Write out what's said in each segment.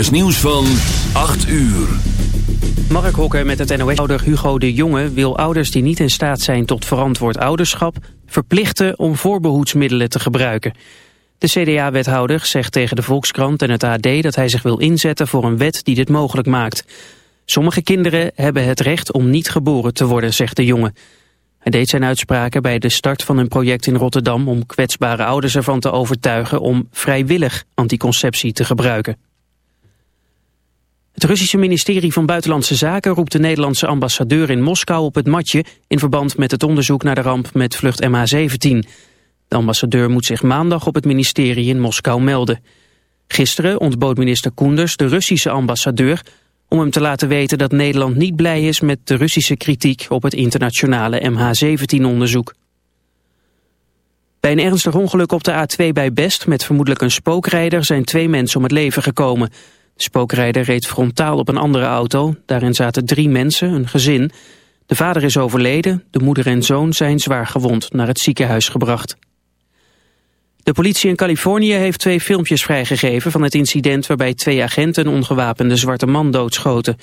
is nieuws van 8 uur. Mark Hokker met het NOS-ouder Hugo de Jonge wil ouders die niet in staat zijn tot verantwoord ouderschap verplichten om voorbehoedsmiddelen te gebruiken. De CDA-wethouder zegt tegen de Volkskrant en het AD dat hij zich wil inzetten voor een wet die dit mogelijk maakt. Sommige kinderen hebben het recht om niet geboren te worden, zegt de jongen. Hij deed zijn uitspraken bij de start van een project in Rotterdam om kwetsbare ouders ervan te overtuigen om vrijwillig anticonceptie te gebruiken. Het Russische ministerie van Buitenlandse Zaken roept de Nederlandse ambassadeur in Moskou op het matje in verband met het onderzoek naar de ramp met vlucht MH17. De ambassadeur moet zich maandag op het ministerie in Moskou melden. Gisteren ontbood minister Koenders de Russische ambassadeur om hem te laten weten dat Nederland niet blij is met de Russische kritiek op het internationale MH17-onderzoek. Bij een ernstig ongeluk op de A2 bij Best met vermoedelijk een spookrijder zijn twee mensen om het leven gekomen. De spookrijder reed frontaal op een andere auto. Daarin zaten drie mensen, een gezin. De vader is overleden, de moeder en zoon zijn zwaar gewond naar het ziekenhuis gebracht. De politie in Californië heeft twee filmpjes vrijgegeven van het incident waarbij twee agenten een ongewapende zwarte man doodschoten.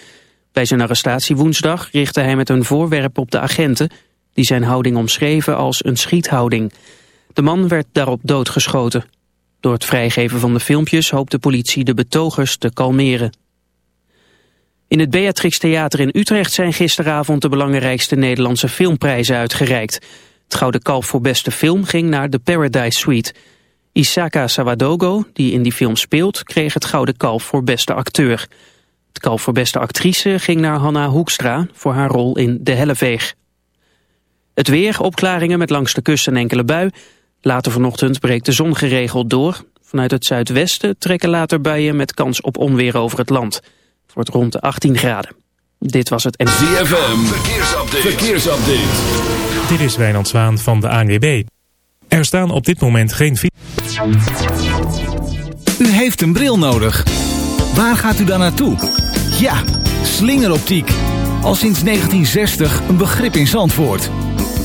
Bij zijn arrestatie woensdag richtte hij met een voorwerp op de agenten, die zijn houding omschreven als een schiethouding. De man werd daarop doodgeschoten. Door het vrijgeven van de filmpjes hoopt de politie de betogers te kalmeren. In het Beatrix Theater in Utrecht zijn gisteravond de belangrijkste Nederlandse filmprijzen uitgereikt. Het Gouden Kalf voor beste film ging naar The Paradise Suite. Isaka Sawadogo, die in die film speelt, kreeg het Gouden Kalf voor beste acteur. Het kalf voor beste actrice ging naar Hanna Hoekstra voor haar rol in De Helleveeg. Het weer, opklaringen met langs de kust een enkele bui. Later vanochtend breekt de zon geregeld door. Vanuit het zuidwesten trekken later buien met kans op onweer over het land. Het wordt rond de 18 graden. Dit was het... ZFM, verkeersupdate. verkeersupdate. Dit is Wijnand Zwaan van de ANWB. Er staan op dit moment geen... U heeft een bril nodig. Waar gaat u dan naartoe? Ja, slingeroptiek. Al sinds 1960 een begrip in Zandvoort.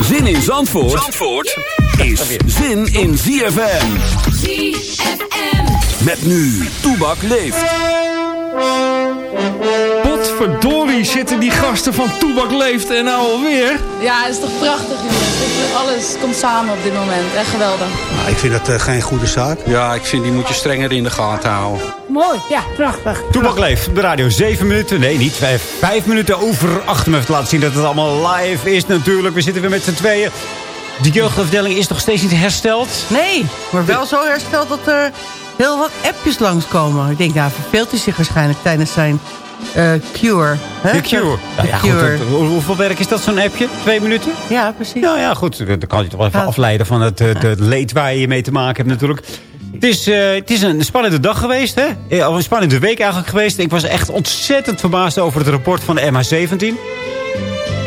Zin in Zandvoort, Zandvoort is zin in ZFM. ZFM. Met nu, Toebak leeft. Potverdorie zitten die gasten van Toebak leeft en nou alweer. Ja, het is toch prachtig jongens. Alles komt samen op dit moment. Echt geweldig. Nou, ik vind dat uh, geen goede zaak. Ja, ik vind die moet je strenger in de gaten houden. Mooi, ja, prachtig. Toebak leeft op de radio. Zeven minuten, nee niet vijf, vijf minuten over acht. Me even laten zien dat het allemaal live is natuurlijk. We zitten weer met z'n tweeën. De jeugdafdeling is nog steeds niet hersteld. Nee, maar wel zo hersteld dat er heel wat appjes langskomen. Ik denk, nou, verveelt hij zich waarschijnlijk tijdens zijn uh, cure. Hè? De cure. De ja, cure. Goed, hoeveel werk is dat, zo'n appje? Twee minuten? Ja, precies. Ja, ja goed. Dan kan je toch wel even afleiden van het, het, het leed waar je mee te maken hebt natuurlijk. Het is, eh, het is een spannende dag geweest, hè? Eh, Of een spannende week eigenlijk geweest. Ik was echt ontzettend verbaasd over het rapport van de MH17.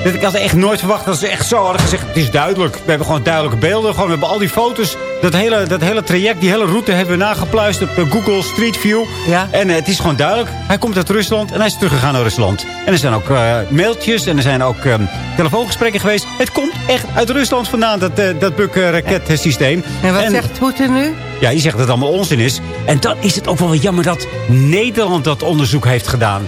Dat ik had echt nooit verwacht dat ze echt zo hadden gezegd... het is duidelijk. We hebben gewoon duidelijke beelden. Gewoon, we hebben al die foto's. Dat hele, dat hele traject, die hele route hebben we nagepluist op Google Street View. Ja. En eh, het is gewoon duidelijk. Hij komt uit Rusland en hij is teruggegaan naar Rusland. En er zijn ook eh, mailtjes en er zijn ook ehm, telefoongesprekken geweest. Het komt echt uit Rusland vandaan, dat, eh, dat Buk-raketsysteem. En wat zegt Poetin nu? Ja, die zegt dat het allemaal onzin is. En dan is het ook wel jammer dat Nederland dat onderzoek heeft gedaan.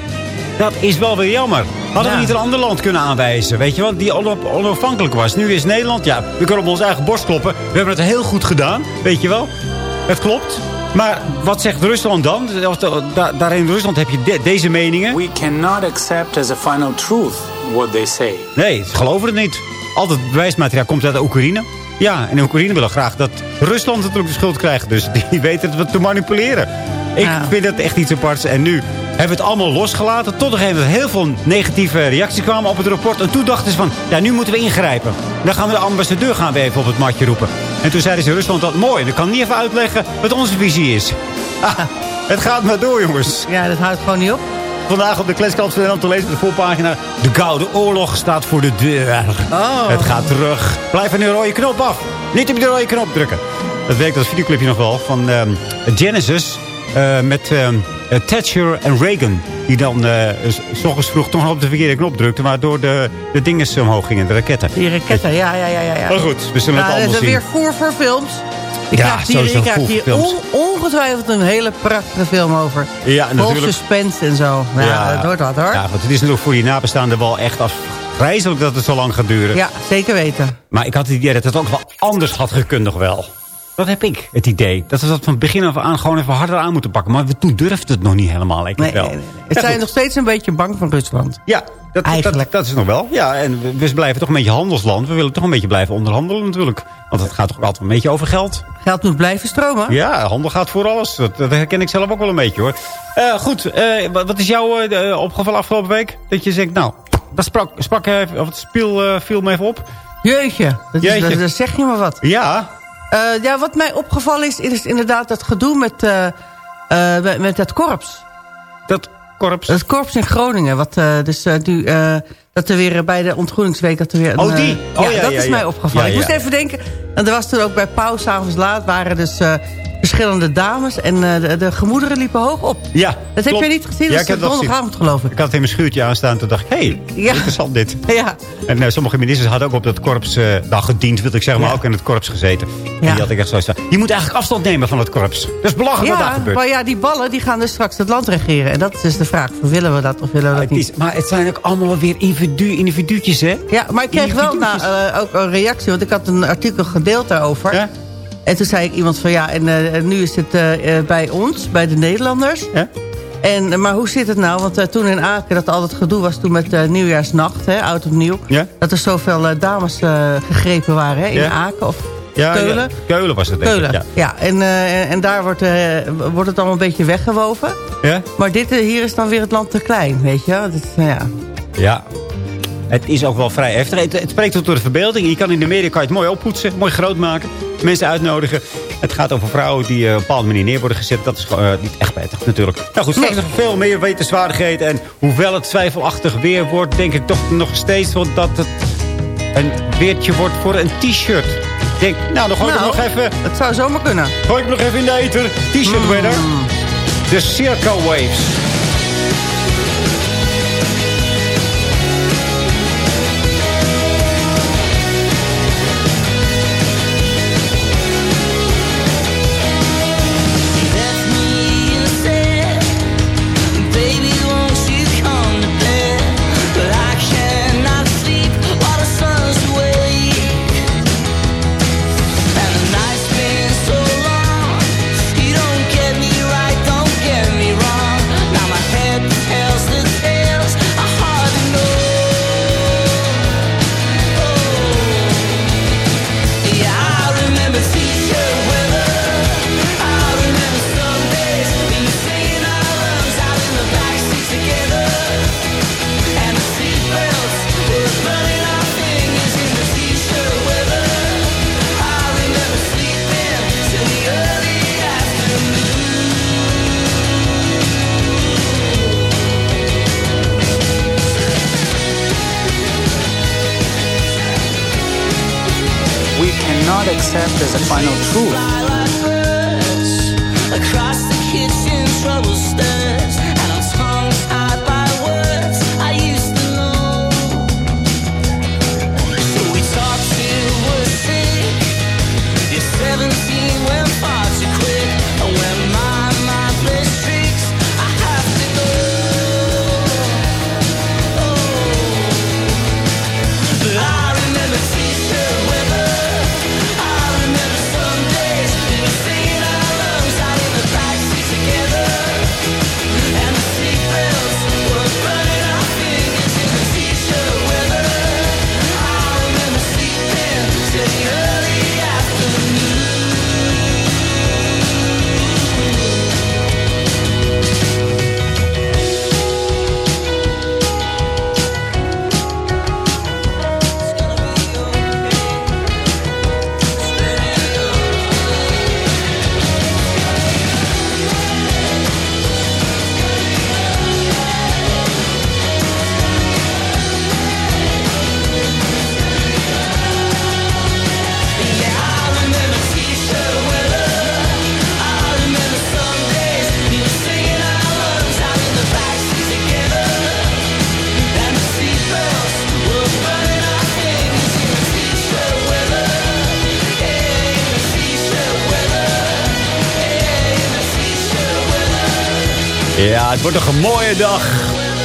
Dat is wel weer jammer. Hadden Ja. we niet een ander land kunnen aanwijzen, weet je wel, die onafhankelijk was. Nu is Nederland, ja, we kunnen op ons eigen borst kloppen. We hebben het heel goed gedaan, weet je wel. Het klopt. Maar wat zegt Rusland dan? Daar in Rusland heb je de- deze meningen. We cannot accept as a final truth what they say. Nee, ze geloven het niet. Al het bewijsmateriaal komt uit de Oekraïne. Ja, en de Oekraïne willen graag dat Rusland natuurlijk de schuld krijgt. Dus die weten het te manipuleren. Ik Ja. vind het echt iets aparts. En nu hebben het allemaal losgelaten. Tot gegeven moment heel veel negatieve reacties kwamen op het rapport. En toen dachten ze van, ja, nu moeten we ingrijpen. Dan gaan we de ambassadeur gaan we even op het matje roepen. En toen zeiden ze in Rusland dat mooi. Dan kan niet even uitleggen wat onze visie is. Ah, het gaat maar door, jongens. Ja, dat houdt gewoon niet op. Vandaag op de kletskant van Nederland te lezen op de voorpagina. De Koude Oorlog staat voor de deur. Oh. Het gaat terug. Blijf van de rode knop af. Niet op de rode knop drukken. Dat werkt als videoclipje nog wel van ehm, Genesis. Eh, met ehm, eh, Thatcher en Reagan. Die dan eh, s- ochtends vroeg toch nog op de verkeerde knop drukten. Waardoor de, de dingen omhoog gingen. De raketten. Die raketten, ja, ja, ja. ja, ja. Maar goed, we zullen het Ja, allemaal dat is zien. weer voer voor films. Ik Ja, krijg hier, ik krijg hier voor on- ongetwijfeld een hele prachtige film over. Ja, Vol natuurlijk. suspense en zo. Ja, dat wordt wat hoor. Ja, goed, het is natuurlijk voor die nabestaanden wel echt afgrijzelijk dat het zo lang gaat duren. Ja, zeker weten. Maar ik had het idee dat het ook wel anders had gekund nog wel. Dat heb ik, het idee. Dat we dat van begin af aan gewoon even harder aan moeten pakken. Maar we toen durfde het nog niet helemaal. Ik Nee, wel. nee, nee, nee. Het Ja, zijn goed. nog steeds een beetje bang van Rusland. Ja, dat, Eigenlijk. Dat, dat is nog wel. Ja, en we, we blijven toch een beetje handelsland. We willen toch een beetje blijven onderhandelen natuurlijk. Want het gaat toch altijd een beetje over geld. Geld moet blijven stromen. Ja, handel gaat voor alles. Dat, dat herken ik zelf ook wel een beetje hoor. Eh, goed, eh, wat wat is jou eh, de- opgevallen afgelopen week? Dat je zegt, nou, dat sprak, sprak eh, of het spiel, eh, viel me even op. Jeetje, dat, is, Jeetje. dat, dat zeg je maar wat. Ja, Eh, ja, wat mij opgevallen is, is inderdaad dat gedoe met, eh, eh, met, met dat korps. dat korps. Het korps in Groningen. Wat, dus nu, dat er weer bij de ontgroeningsweek... Dat er weer een, Oh, die? eh, Oh, ja, ja, dat ja, is ja. mij opgevallen. Ja, Ik moest ja. even denken... En er was toen ook bij Pauw, s'avonds laat, waren dus eh, verschillende dames... en eh, de, de gemoederen liepen hoog op. Ja, Dat heb je niet gezien? Ja, dat ik is heb dat gezien. donderdagavond geloof ik. Ik had het in mijn schuurtje aanstaan. Toen dacht ik, hé, hey, Ja. interessant dit. Ja, En sommige ministers hadden ook op dat korps nou, gediend, wil ik zeggen, maar Ja. ook in het korps gezeten. En Ja. die had ik echt zo staan. Je moet eigenlijk afstand nemen van het korps. Dat is belachelijk wat daar ja gebeurt. maar ja, die ballen die gaan dus straks het land regeren. En dat is dus de vraag. Willen we dat of willen we dat Het niet? maar het zijn ook allemaal weer individu, individuutjes, hè? Ja, maar ik kreeg wel na, eh, ook een reactie. Want ik had een artikel gedeeld daarover. Ja? En toen zei ik iemand van ja, en eh, nu is het eh, bij ons, bij de Nederlanders. Ja? En, maar hoe zit het nou? Want toen in Aken, dat al het gedoe was toen met eh, nieuwjaarsnacht, hè, oud op nieuw. Ja? Dat er zoveel dames gegrepen waren hè, in Ja? Aken of Ja, Keulen. ja. Keulen was het, denk ik. Keulen. Ja, en, en daar wordt, wordt het allemaal een beetje weggewoven. Ja? Maar dit, hier is dan weer het land te klein, weet je. Dat, is, ja. Ja. Het is ook wel vrij heftig. Het, het spreekt tot door de verbeelding. Je kan in de media kan je het mooi oppoetsen, mooi groot maken. Mensen uitnodigen. Het gaat over vrouwen die eh, op een bepaalde manier neer worden gezet. Dat is gewoon eh, niet echt prettig natuurlijk. Nou goed, straks nog veel meer wetenswaardigheden. En hoewel het twijfelachtig weer wordt, denk ik toch nog steeds wel dat het een weertje wordt voor een t-shirt. Ik denk, nou dan gooi ik Nou, hem nog even, Het zou zomaar kunnen. gooi ik hem nog even in de eter. T-shirt weather. De Circo Waves. Accept as a final truth. Ja, het wordt nog een mooie dag.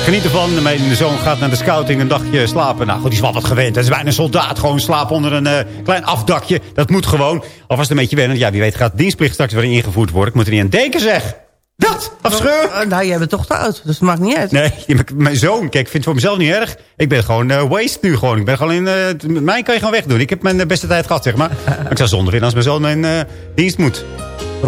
Geniet ervan. Mijn zoon gaat naar de scouting een dagje slapen. Nou goed, die is wel wat gewend. Het is bijna een soldaat. Gewoon slapen onder een eh, klein afdakje. Dat moet gewoon. Alvast een beetje wennen. Ja, wie weet gaat dienstplicht straks weer ingevoerd worden. Ik moet er niet aan denken, zeg. Dat, afscheur. Oh, nou, jij bent toch te oud, dus het maakt niet uit. Nee, mijn zoon, kijk, ik vind het voor mezelf niet erg. Ik ben gewoon eh, waste nu gewoon. Ik ben gewoon in, eh, mij kan je gewoon wegdoen. Ik heb mijn eh, beste tijd gehad, zeg maar. Maar ik zou zonder in als mijn zoon mijn eh, dienst moet.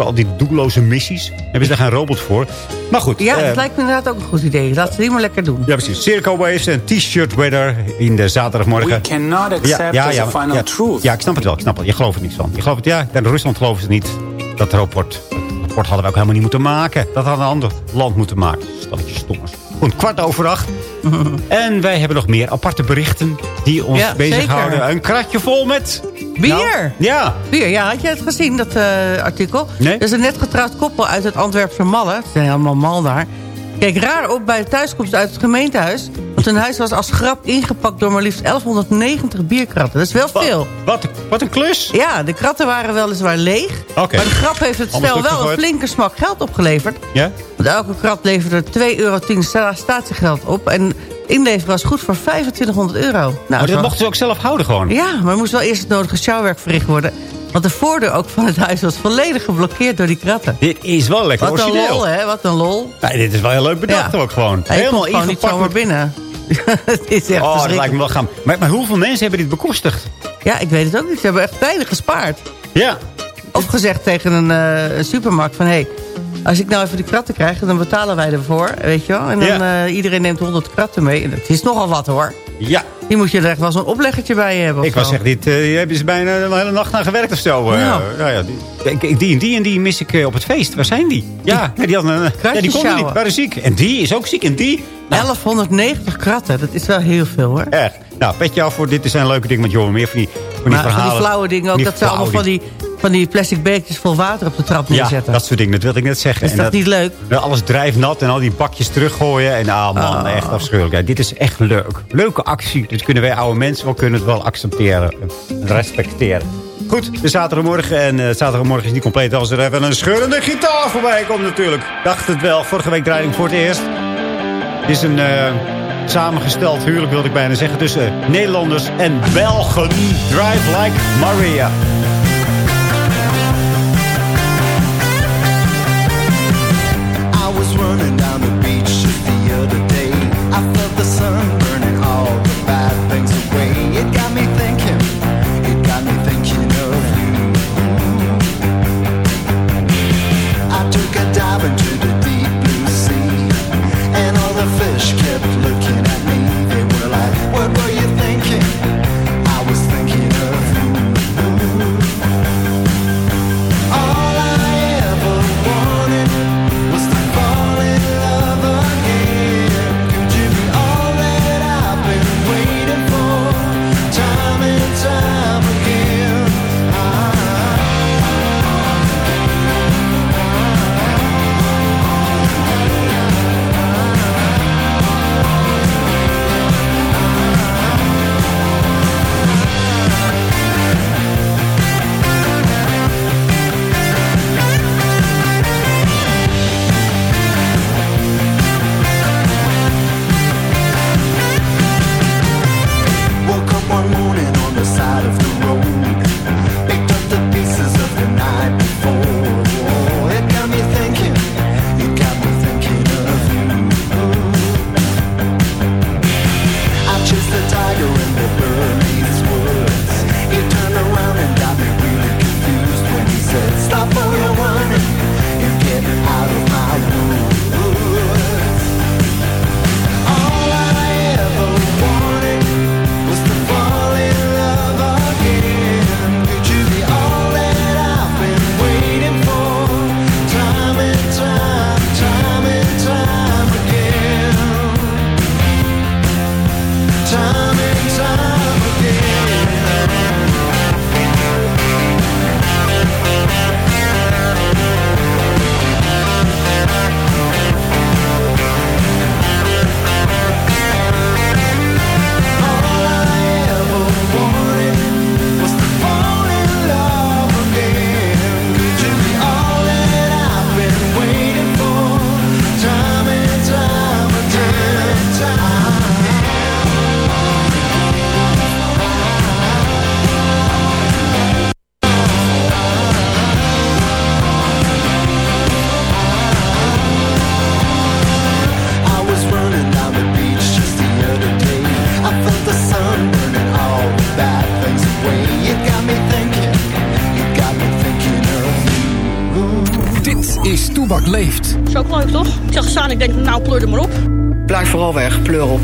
Al die doelloze missies. Hebben ze daar geen robot voor. Maar goed. Ja, eh, dat lijkt me inderdaad ook een goed idee. Laten we die maar lekker doen. ja, precies. Circo Waves en T-shirt weather in de zaterdagmorgen. We cannot accept as a final ja, truth. Ja, ik snap het wel. Ik snap het. Je gelooft er niets van. Je gelooft het, ja. In Rusland geloven ze niet. Dat rapport, dat rapport hadden we ook helemaal niet moeten maken. Dat had een ander land moeten maken. Stelletje stommers. Goed, kwart over acht. en wij hebben nog meer aparte berichten die ons Ja, bezighouden. zeker. Een kratje vol met... Bier! Nou, ja. Bier, ja. Had je het gezien, dat eh, artikel? Nee. Er is een net getrouwd koppel uit het Antwerpse Malle. Ze zijn allemaal mal daar. Keek raar op bij de thuiskomst uit het gemeentehuis. Want hun huis was als grap ingepakt door maar liefst 1190 bierkratten. Dat is wel veel. Wat, wat een klus. Ja, de kratten waren weliswaar leeg. Maar de grap heeft het stel wel een flinke smak geld opgeleverd. Ja? Want elke krat leverde 2,10 euro sta- statiegeld op. En inleveren was goed voor 2500 euro. Nou, maar dat mochten ze ook zelf houden gewoon. Ja, maar er moest wel eerst het nodige sjouwwerk verricht worden. Want de voordeur ook van het huis was volledig geblokkeerd door die kratten. Dit is wel lekker Wat een origineel. lol, hè? Wat een lol. Nee, dit is wel heel leuk bedacht Ja. ook gewoon. Hij Helemaal gewoon niet ingepakt zomaar met- binnen. het is echt Oh, dat lijkt me wel gaan. Maar, maar hoeveel mensen hebben dit bekostigd? Ja, ik weet het ook niet. Ze hebben echt weinig gespaard. Ja. Of gezegd tegen een, eh, een supermarkt van... hé, hey, als ik nou even die kratten krijg, dan betalen wij ervoor. Weet je wel? En dan Ja. eh, iedereen neemt 100 kratten mee. En het is nogal wat hoor. Ja. Die moet je er echt wel zo'n opleggertje bij hebben. Ik was zeg, dit hier hebben ze bijna een hele nacht aan gewerkt of zo. eh. Ja. ja, ja, die, die en die en die mis ik eh, op het feest. Waar zijn die? Ja, ja, die, hadden, een- ja, die konden niet. waren ziek. En die is ook ziek. En die? Nou, 1190 kratten, dat is wel heel veel hoor. echt. Nou, petje af voor dit zijn leuke dingen. Want joh, meer van die, van die Maar van die flauwe dingen ook, Die dat ze allemaal van die, van die plastic bekertjes vol water op de trap Ja, neerzetten. dat soort dingen. Dat wilde ik net zeggen. Is dat niet leuk? Ja, Alles drijfnat en al die bakjes teruggooien. En ah man, Oh. echt afschuwelijk. Ja, dit is echt leuk. Leuke actie. Dit kunnen wij oude mensen wel, kunnen het wel accepteren. en Respecteren. Goed, de zaterdagmorgen. En eh, zaterdagmorgen is niet compleet als er even een scheurende gitaar voorbij komt natuurlijk. Dacht het wel. Vorige week draaide ik voor het eerst. Het is een eh, samengesteld huwelijk, wilde ik bijna zeggen. Tussen Nederlanders en Belgen. Drive like Maria. Blijf vooral weg, pleur op.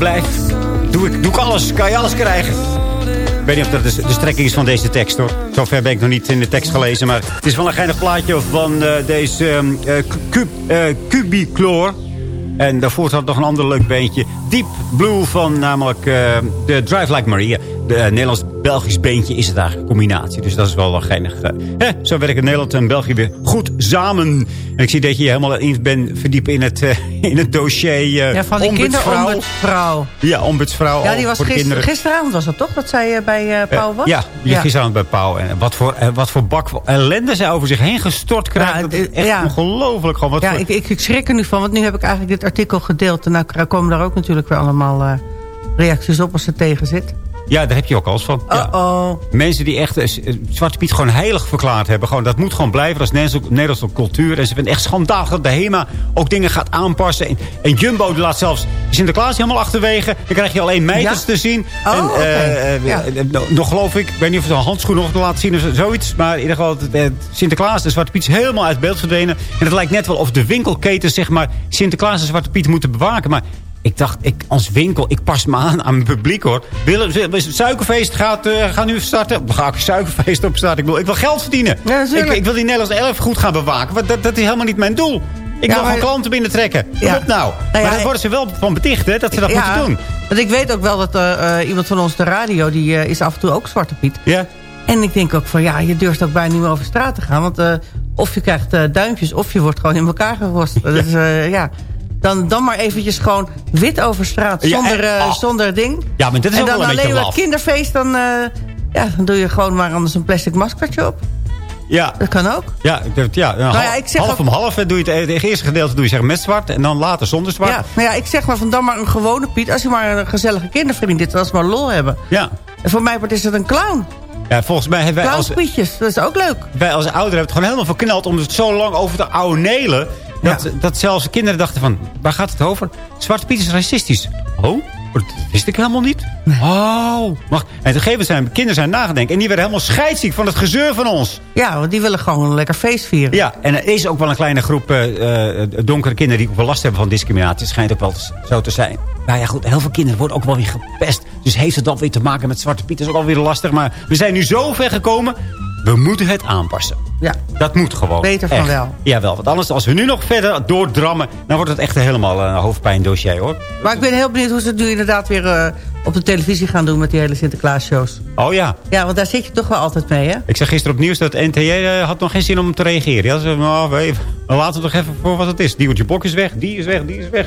Blijft, doe ik, doe ik alles. Kan je alles krijgen. Ik weet niet of dat de, strekking is van deze tekst, hoor. Zover ben ik nog niet in de tekst gelezen. Maar het is wel een geinig plaatje van eh, deze um, Cubichlor. En daarvoor had nog een ander leuk beentje. Deep Blue van namelijk de Drive Like Maria. De eh, Nederlands-Belgisch beentje is het eigenlijk een combinatie. Dus dat is wel wel geinig. eh. Zo werken Nederland en België weer goed samen. En ik zie dat je helemaal in bent verdiepen in het, eh, in het dossier eh Ja, van die ombudsvrouw. kinderombudsvrouw. Ja, ombudsvrouw Ja, die oh, was gister, kinderen. gisteravond was dat toch? Dat zij bij Pauw was? Ja, die gisteravond bij Pauw. En wat voor, wat voor bak ellende zij over zich heen gestort krijgt. dat is echt ja. ongelooflijk. Gewoon wat Ja, voor... ik, ik, ik schrik er nu van, want nu heb ik eigenlijk dit artikel gedeeld. En nou komen daar ook natuurlijk weer allemaal reacties op als ze tegen zit. Ja, daar heb je ook al eens van. Ja. Oh, Mensen die echt eh, Zwarte Piet gewoon heilig verklaard hebben. Gewoon, dat moet gewoon blijven. Dat is Nederlandse, cultuur. En ze vinden echt schandalig dat de HEMA ook dingen gaat aanpassen. En, en Jumbo die laat zelfs Sinterklaas helemaal achterwege. Dan krijg je alleen meters Ja? te zien. Oh, en, oké. eh, eh, Ja. eh, nog- geloof ik, ik weet niet of ze een handschoen nog te laten zien of zoiets. Maar in ieder geval, eh, Sinterklaas en Zwarte Piet is helemaal uit beeld verdwenen. En het lijkt net wel of de winkelketen zeg maar Sinterklaas en Zwarte Piet moeten bewaken. Maar ik dacht, ik, als winkel, ik pas me aan aan mijn publiek hoor. Willen, suikerfeest gaat, eh, gaan nu starten. Dan ga ik een suikerfeest opstarten. Ik, bedoel, ik wil geld verdienen. ik, natuurlijk. ik wil die Nederlandse elf goed gaan bewaken. Want dat, dat is helemaal niet mijn doel. Ik Ja, wil gewoon klanten binnentrekken. Wat Ja. op nou? ja, maar daar ik- worden ze wel van beticht hè, dat ze dat moeten doen. Want ik weet ook wel dat eh, eh, iemand van ons, de radio, die is af en toe ook Zwarte Piet. Ja. En ik denk ook van, ja, je durft ook bijna niet meer over straat te gaan. Want of je krijgt duimpjes, of je wordt gewoon in elkaar is, eh, ja. Dan, dan maar eventjes gewoon wit over straat, Ja, zonder, en- eh, oh. zonder ding. Ja, maar dit is en dan wel een alleen laf. kinderfeest, dan, eh, ja, dan doe je gewoon maar anders een plastic maskertje op. Ja. Dat kan ook. Ja, ik ja, Nou ja, ik zeg half ook- om half doe je het, het eerste gedeelte doe je zeg met zwart en dan later zonder zwart. Ja, nou ja, ik zeg maar van dan maar een gewone Piet. Als je maar een gezellige kindervriend is, als maar lol hebben. Ja. En voor mij is het een clown. Ja, volgens mij hebben wij als, dat is ook leuk. wij als ouderen hebben het gewoon helemaal verknald om het zo lang over te ouwenelen. Dat, dat zelfs kinderen dachten van, waar gaat het over? Zwarte Piet is racistisch. Oh? dat wist ik helemaal niet. Oh. En toen gegeven zijn kinderen zijn nagedenken. En die werden helemaal scheidsziek van het gezeur van ons. Ja, want die willen gewoon een lekker feest vieren. Ja, en er is ook wel een kleine groep eh, eh, donkere kinderen... die ook wel last hebben van discriminatie. Het schijnt ook wel zo te zijn. Nou ja, goed, heel veel kinderen worden ook wel weer gepest. Dus heeft het dan weer te maken met Zwarte Piet. Dat is ook alweer lastig. Maar we zijn nu zo ver gekomen. We moeten het aanpassen. Ja. Dat moet gewoon. Beter van Echt. wel. Jawel, want anders als we nu nog verder doordrammen... dan wordt het echt helemaal een hoofdpijndossier, hoor. Maar ik ben heel benieuwd hoe ze het nu inderdaad weer eh, op de televisie gaan doen... met die hele Sinterklaas-shows. Oh ja. Ja, want daar zit je toch wel altijd mee, hè? Ik zag gisteren op nieuws dat NTJ eh, had nog geen zin om te reageren. Ja, ze nou, even, laten we toch even voor wat het is. Diewertje Bok is weg, die is weg, die is weg.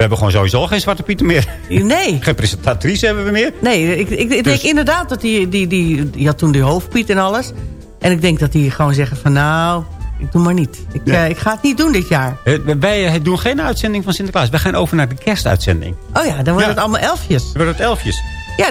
We hebben gewoon sowieso geen Zwarte Pieten meer. Nee. Geen presentatrice hebben we meer. Nee, ik, ik, ik denk Dus- inderdaad dat die, die, die... Die had toen die hoofdpiet en alles. En ik denk dat die gewoon zeggen van... Nou, ik doe maar niet. Ik, eh, ik ga het niet doen dit jaar. Eh, Wij eh, doen geen uitzending van Sinterklaas. Wij gaan over naar de kerstuitzending. Oh ja, dan worden Ja. het allemaal elfjes. Dan worden het elfjes. Ja,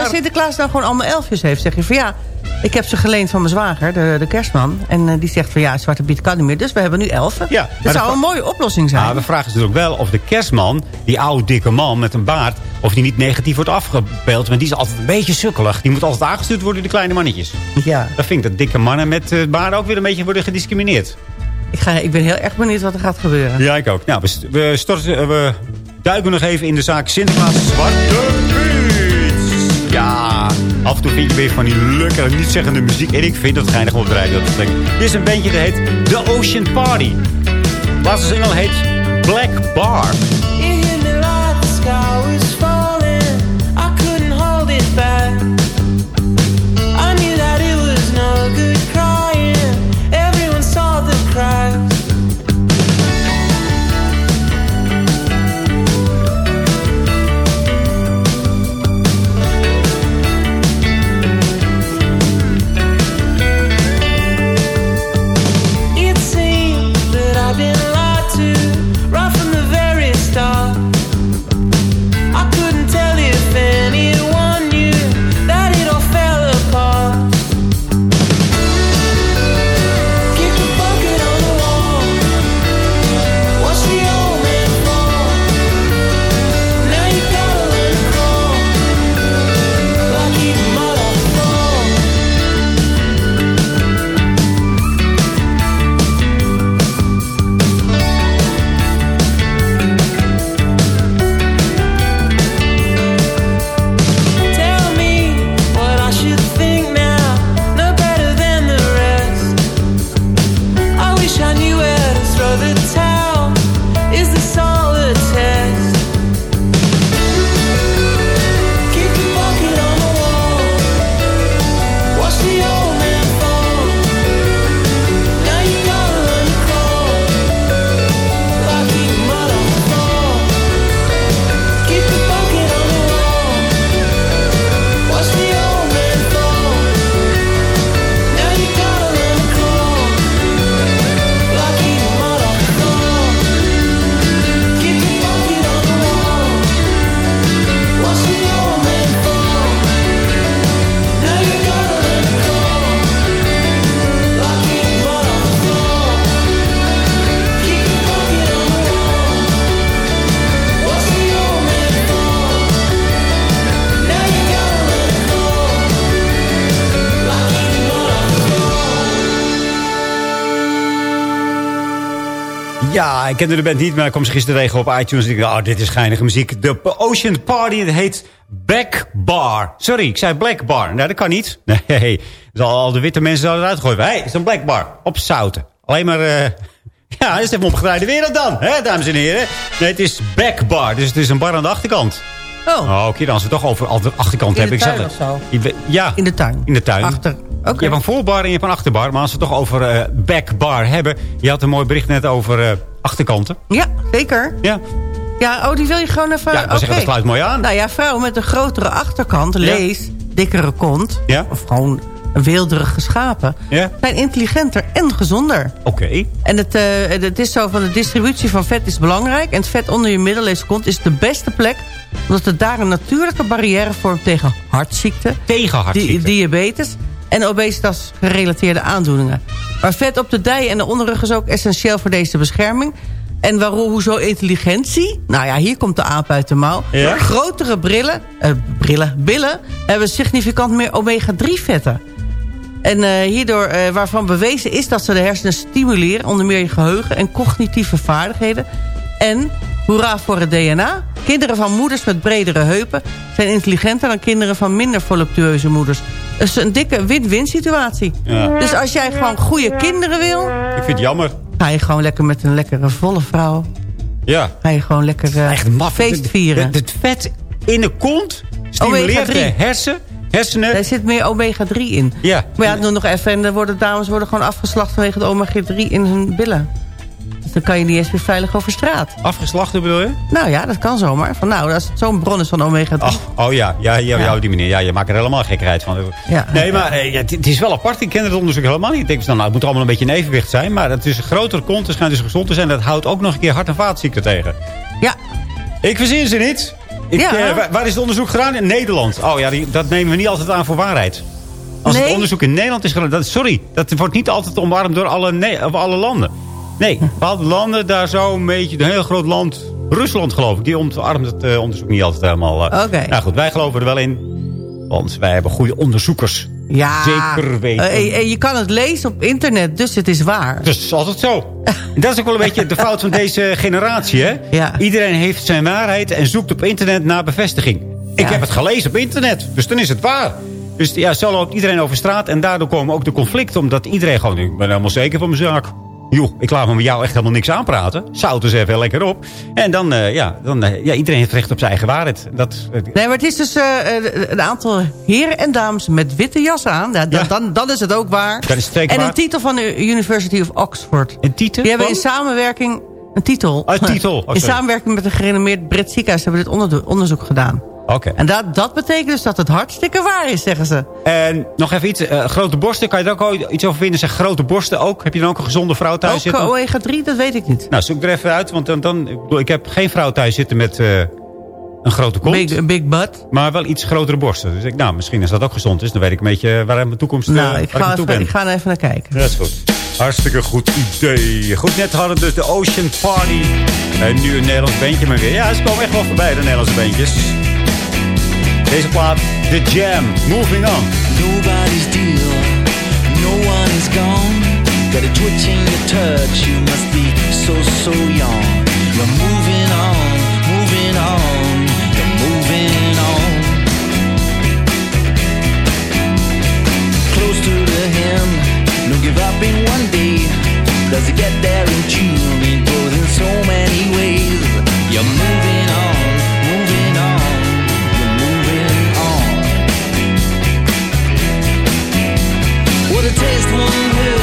als Sinterklaas dan gewoon allemaal elfjes heeft, zeg je van ja... Ik heb ze geleend van mijn zwager, de, de kerstman. En eh, die zegt van ja, Zwarte Piet kan niet meer. Dus we hebben nu elfen. Ja, dat zou de een mooie oplossing zijn. Maar we vragen dus ook wel of de kerstman, die oude dikke man met een baard... of die niet negatief wordt afgebeeld. Want die is altijd een beetje sukkelig. Die moet altijd aangestuurd worden door de kleine mannetjes. Ja. Dan vind ik dat dikke mannen met eh, baarden ook weer een beetje worden gediscrimineerd. Ik, ga, ik ben heel erg benieuwd wat er gaat gebeuren. Ja, ik ook. Nou, we, we, storten, we duiken nog even in de zaak Sinterklaas Zwarte Piet. Ja, af en toe vind je weer van die lekkere, niet-zeggende muziek. En ik vind dat geinig om op de radio te steken. Dit is een bandje dat heet The Ocean Party. Laatste single heet Black Bar. Ik kende de band niet, maar ik kwam ze gisteren tegen op iTunes. En ik dacht, oh, dit is geinige muziek. De Ocean Party, het heet Back Bar. Sorry, ik zei Black Bar. Nou, dat kan niet. Nee, dus al, al de witte mensen zouden eruit gooien. Hé, hey, het is een Black Bar. Op zouten. Alleen maar... eh, ja, dat is even omgedraaide wereld dan, hè, dames en heren. Nee, het is Back Bar, dus het is een bar aan de achterkant. Oh, Oh, oké, dan als we het toch over de achterkant In hebben. de ik tuin of het. Ja, in de tuin. in de tuin. Achter. Oké. Je hebt een voorbar en je hebt een achterbar. Maar als we het toch over eh, backbar hebben. Je had een mooi bericht net over eh, achterkanten. Ja, zeker. Ja, Ja, oh, die wil je gewoon even... ja wil zeggen, dat sluit mooi aan. Nou ja, vrouwen met een grotere achterkant, lees, dikkere kont... Ja. of gewoon een weelderige schapen... Ja. zijn intelligenter en gezonder. Oké. En het, eh, het is zo van de distributie van vet is belangrijk... en het vet onder je middelleeskont is de beste plek... omdat het daar een natuurlijke barrière vormt tegen hartziekte... Tegen di- diabetes en obesitas gerelateerde aandoeningen. Maar vet op de dij en de onderrug is ook essentieel voor deze bescherming. En waarom, hoezo intelligentie? Nou ja, hier komt de aap uit de mouw. Ja? Grotere brillen, eh, brillen, billen hebben significant meer omega-3-vetten. En eh, hierdoor, eh, waarvan bewezen is dat ze de hersenen stimuleren... onder meer je geheugen en cognitieve vaardigheden. En, hoera voor het DNA... kinderen van moeders met bredere heupen... zijn intelligenter dan kinderen van minder voluptueuze moeders. Dus een dikke win-win situatie. Ja. Dus als jij gewoon goede kinderen wil... Ik vind het jammer. ga je gewoon lekker met een lekkere volle vrouw... Ja. ga je gewoon lekker eh, Echt maf. feest vieren. Het, het vet in de kont stimuleert Omega-3. de hersen, hersenen. Er zit meer omega-3 in. Ja. Maar ja, doe nog even. En dan worden dames worden gewoon afgeslacht vanwege de omega-3 in hun billen. Dan kan je niet eens weer veilig over straat. Afgeslachten bedoel je? Nou ja, dat kan zomaar. Van, nou, als het zo'n bron is van omega-3. Oh, oh ja, ja, ja, ja. Die manier. Ja, je maakt er helemaal gekkigheid van. Ja. Nee, maar eh, ja, het, is wel apart. Ik ken het onderzoek helemaal niet. Ik denk, nou, het moet allemaal een beetje in evenwicht zijn. Maar het is een grotere kont, het schijnt dus gezond te zijn. Dat houdt ook nog een keer hart- en vaatziekten tegen. Ja. Ik verzin ze niet. Ik, Ja. eh, waar, waar is het onderzoek gedaan? In Nederland. Oh ja, die, dat nemen we niet altijd aan voor waarheid. Als het onderzoek in Nederland is gedaan... Dat, sorry, dat wordt niet altijd omarmd door alle, nee, of alle landen. Nee, bepaalde landen, daar zou een beetje... Een heel groot land, Rusland geloof ik... die omarmt het eh, onderzoek niet altijd helemaal. eh. Oké. Nou goed, wij geloven er wel in. Want wij hebben goede onderzoekers. Ja. Zeker weten. Eh, en- en je kan het lezen op internet, dus het is waar. Dat is altijd zo. Dat is ook wel een beetje de fout van deze generatie. Hè? Ja. Iedereen heeft zijn waarheid en zoekt op internet naar bevestiging. Ik Ja. heb het gelezen op internet, dus dan is het waar. Dus ja, zo loopt iedereen over straat. En daardoor komen ook de conflicten. Omdat iedereen gewoon, ik ben helemaal zeker van mijn zaak. Joh, ik laat me met jou echt helemaal niks aanpraten. Zout dus even lekker op. En dan, eh, ja, dan eh, ja, iedereen heeft recht op zijn eigen waarheid. Dat, eh, Nee, maar het is dus een aantal heren en dames met witte jassen aan. Ja, dan, Ja. dan, dan is het ook waar. Dat is zeker en waar. een titel van de University of Oxford. Een titel Die hebben in samenwerking... Een titel. Een titel, oh, in sorry. samenwerking met een gerenommeerd Brits ziekenhuis hebben dit onder- onderzoek gedaan. Oké. En dat, dat betekent dus dat het hartstikke waar is, zeggen ze. En nog even iets. eh, grote borsten, kan je er ook iets over vinden? Zeg grote borsten ook. Heb je dan ook een gezonde vrouw thuis Ook zitten? eh, omega-3, dat weet ik niet. Nou, zoek er even uit. Want dan, dan, ik, bedoel, ik heb geen vrouw thuis zitten met eh, een grote kont. Big, een big butt. Maar wel iets grotere borsten. Dus ik, nou, misschien als dat ook gezond is. Dan weet ik een beetje waar mijn toekomst eh, nou, ik waar ga, naartoe even, ben. ik ga er even naar kijken. Ja, dat is goed. Hartstikke goed idee. Goed, net hadden we dus de Ocean Party. En nu een Nederlands bandje maar weer. Ja, ze komen echt wel voorbij, de Nederlandse bandjes. Deze plaat, The Jam, Moving On. Nobody's deal, no one is gone. Got a twitch in your touch, you must be so, so young. You're moving on, moving on, you're moving on. Close to the hem, no give up in one day. Does it get there in June? It goes in so many ways. You're moving taste one pill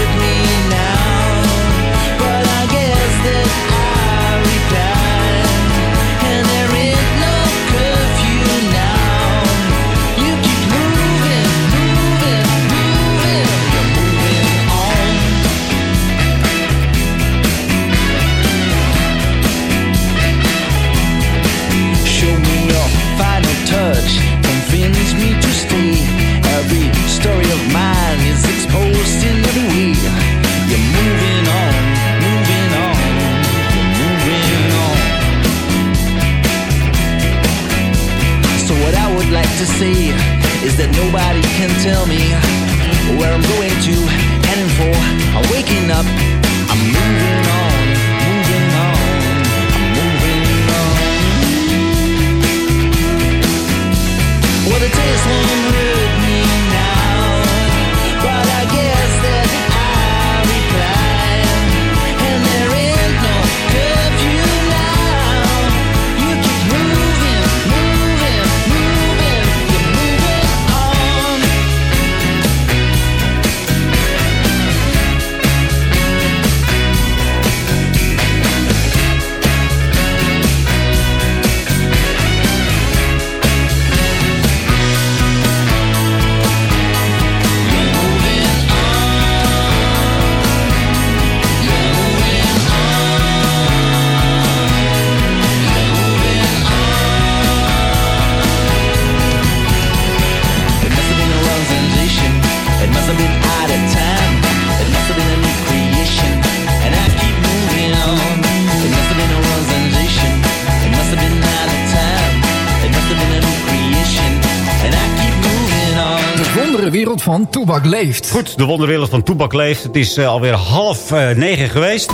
van Toebak leeft. Goed, de wonderwereld van Toebak leeft. Het is eh, alweer half eh, negen geweest.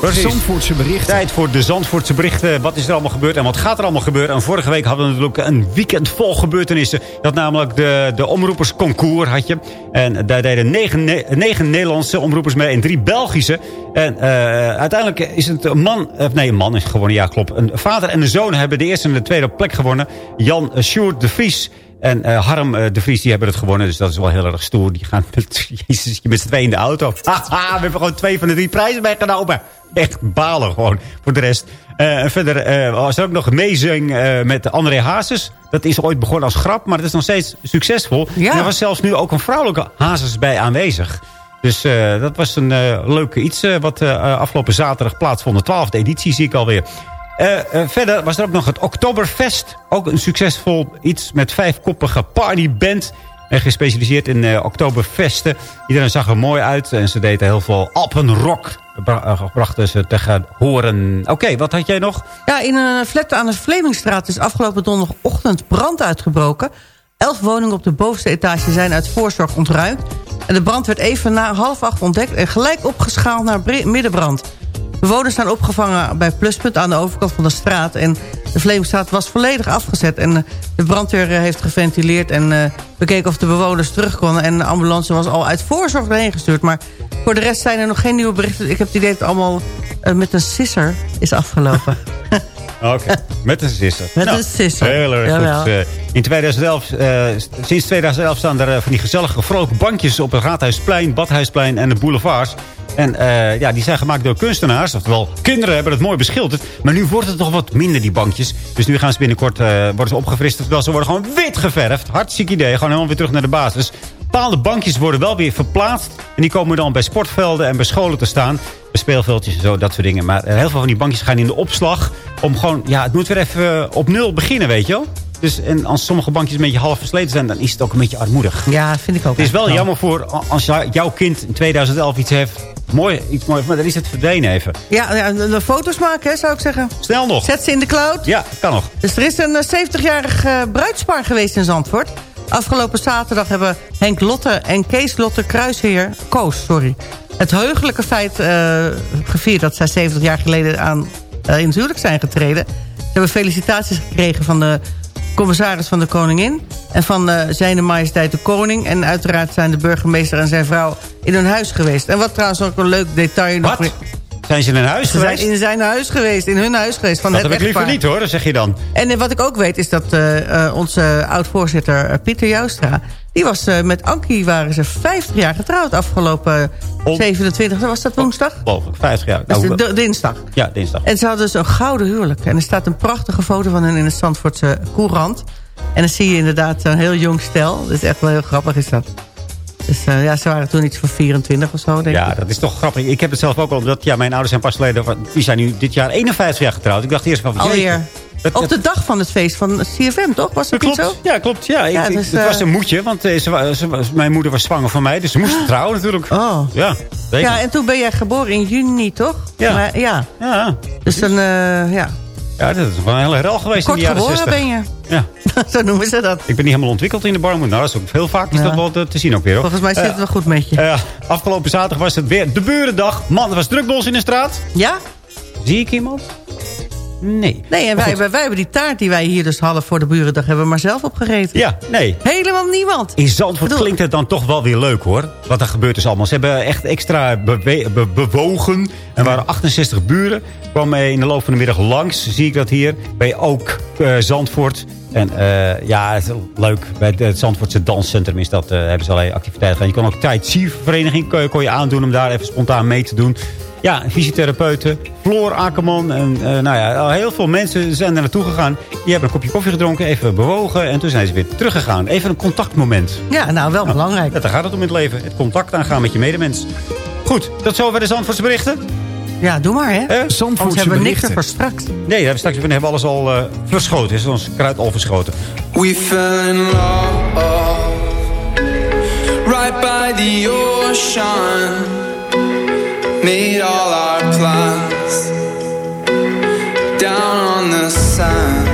Precies. Zandvoortse berichten. Tijd voor de Zandvoortse berichten. Wat is er allemaal gebeurd en wat gaat er allemaal gebeuren? En vorige week hadden we natuurlijk een weekend vol gebeurtenissen. Dat namelijk de, de omroepersconcours had je. En daar deden negen, Ne- negen Nederlandse omroepers mee en drie Belgische. En eh, uiteindelijk is het een man... eh, nee, een man is gewonnen, ja klopt. Een vader en een zoon hebben de eerste en de tweede plek gewonnen. Jan Sjoerd de Vries en eh, Harm eh, de Vries die hebben het gewonnen. Dus dat is wel heel erg stoer. Die gaan met, jezus, je met z'n tweeën in de auto. Haha, we hebben gewoon twee van de drie prijzen meegenomen. Echt balen gewoon voor de rest. En verder was er ook nog eh, met André Hazes. Dat is ooit begonnen als grap, maar dat is nog steeds succesvol. Ja. En er was zelfs nu ook een vrouwelijke Hazes bij aanwezig. Dus dat was een leuke iets wat afgelopen zaterdag plaatsvond. De twaalfde editie zie ik alweer. Eh, eh, verder was er ook nog het Oktoberfest. Ook een succesvol iets met vijfkoppige partyband. En gespecialiseerd in eh, Oktoberfesten. Iedereen zag er mooi uit. En ze deden heel veel Alpenrock. Bra brachten ze te gaan horen. Oké, wat had jij nog? Ja, in een flat aan de Vlemingstraat is afgelopen donderdagochtend brand uitgebroken. Elf woningen op de bovenste etage zijn uit voorzorg ontruimd. En de brand werd even na half acht ontdekt en gelijk opgeschaald naar middenbrand. Bewoners zijn opgevangen bij Pluspunt aan de overkant van de straat. En de Vlemingstraat was volledig afgezet. En eh, de brandweer eh, heeft geventileerd en eh, bekeken of de bewoners terug konden. En de ambulance was al uit voorzorg erheen gestuurd. Maar voor de rest zijn er nog geen nieuwe berichten. Ik heb het idee dat het allemaal met een sisser is afgelopen. Oké, met een sisser. Met een sisser. Heel erg goed. In 2011, eh, sinds 2011 staan er eh, van die gezellige vrolijke bankjes op het Raadhuisplein, Badhuisplein en de boulevards. En eh, ja, die zijn gemaakt door kunstenaars. Oftewel, kinderen hebben het mooi beschilderd. Maar nu wordt het toch wat minder, die bankjes. Dus nu gaan ze binnenkort worden opgefrist. Terwijl ze worden gewoon wit geverfd. Hartstikke idee. Gewoon helemaal weer terug naar de basis. Bepaalde bankjes worden wel weer verplaatst. En die komen dan bij sportvelden en bij scholen te staan. Bij speelveldjes en zo, dat soort dingen. Maar heel veel van die bankjes gaan in de opslag. Om gewoon, ja, het moet weer even op nul beginnen, weet je wel. Dus en als sommige bankjes een beetje half versleten zijn... dan is het ook een beetje armoedig. Ja, vind ik ook. Het is wel jammer voor als jou- jouw kind in 2011 iets heeft. Mooi, iets moois, maar dan is het verdwenen even. Ja, ja foto's maken, hè, zou ik zeggen. Snel nog. Zet ze in de cloud. Ja, kan nog. Dus er is een eh, 70-jarig eh, bruidspaar geweest in Zandvoort. Afgelopen zaterdag hebben Henk Lotte en Kees Lotte Kruisheer... Koos, sorry. Het heugelijke feit eh, gevierd dat zij 70 jaar geleden aan, eh, in het huwelijk zijn getreden. Ze hebben felicitaties gekregen van de commissaris van de koningin... en van uh, zijn majesteit de koning. En uiteraard zijn de burgemeester en zijn vrouw in hun huis geweest. En wat trouwens ook een leuk detail... nog Wat? Zijn ze in een huis Ze zijn geweest? in zijn huis geweest, in hun huis geweest. Van dat het heb ik liever niet hoor, dat zeg je dan. En eh, wat ik ook weet is dat eh, eh, onze oud-voorzitter Pieter Joustra... die was met Ankie, waren ze 50 jaar getrouwd afgelopen eh, 27. Was dat woensdag? Ongelooflijk, 50 jaar. Dat is Nou, dinsdag. ja, dinsdag. En ze hadden dus een gouden huwelijk. En er staat een prachtige foto van hen in de Zandvoortse Courant. En dan zie je inderdaad een heel jong stel. Dat is echt wel heel grappig is dat. Dus eh, ja, ze waren toen iets van 24 of zo, denk Ja, ik. dat is toch grappig. Ik heb het zelf ook al. Dat, ja, mijn ouders zijn pas geleden. Die zijn nu dit jaar 51 jaar getrouwd. Ik dacht eerst van. Alweer. jeetje, dat- Op de dag van het feest van CFM, toch? Was dat niet klopt. zo? Ja, klopt. Ja, ik, Ja, ik- dus, het eh, was een moedje, want eh, ze, mijn moeder was zwanger van mij, dus ze moest trouwen natuurlijk. Oh. Ja. Ja, en toen ben jij geboren in juni, toch? Ja. Maar, ja. ja. Dus dan, ja. Ja, dat is wel een hele rel geweest Kort in de jaren geboren 60. ben je. Ja. Zo noemen ze dat. Ik ben niet helemaal ontwikkeld in de barmoed. Nou, dat is ook heel vaak is Ja. dat wel te, zien ook weer. Hoor. Volgens mij zit het Eh, wel goed met je. eh, afgelopen zaterdag was het weer de burendag. Man, er was druk bij ons in de straat. Ja? Zie ik iemand? Nee. Nee, en wij, wij, wij hebben die taart die wij hier dus hadden voor de burendag... hebben we maar zelf opgegeten. Ja, nee. Helemaal niemand. In Zandvoort Bedoel- klinkt het dan toch wel weer leuk, hoor. Wat er gebeurt is allemaal. Ze hebben echt extra be- bewogen. Er waren 68 buren. Kwam in de loop van de middag langs, zie ik dat hier. Bij Ook eh, Zandvoort. En eh, ja, het is leuk. Bij het, Zandvoortse danscentrum is dat, eh, hebben ze allerlei activiteiten gedaan. Je kon ook Tai Chi vereniging kon je, kon je aandoen om daar even spontaan mee te doen. Ja, fysiotherapeuten, Floor Akerman. En, eh, nou ja, heel veel mensen zijn er naartoe gegaan. Die hebben een kopje koffie gedronken, even bewogen. En toen zijn ze weer teruggegaan. Even een contactmoment. Ja, nou, wel belangrijk. Ja, daar gaat het om in het leven. Het contact aangaan met je medemens. Goed, tot zover de Zandvoortse berichten. Ja, doe maar, hè. Eh? Anders hebben we niks meer voor straks. Nee, we hebben straks we hebben alles al eh, verschoten. Is ons kruid al verschoten. We fell in love right by the ocean. Made all our plans down on the sand.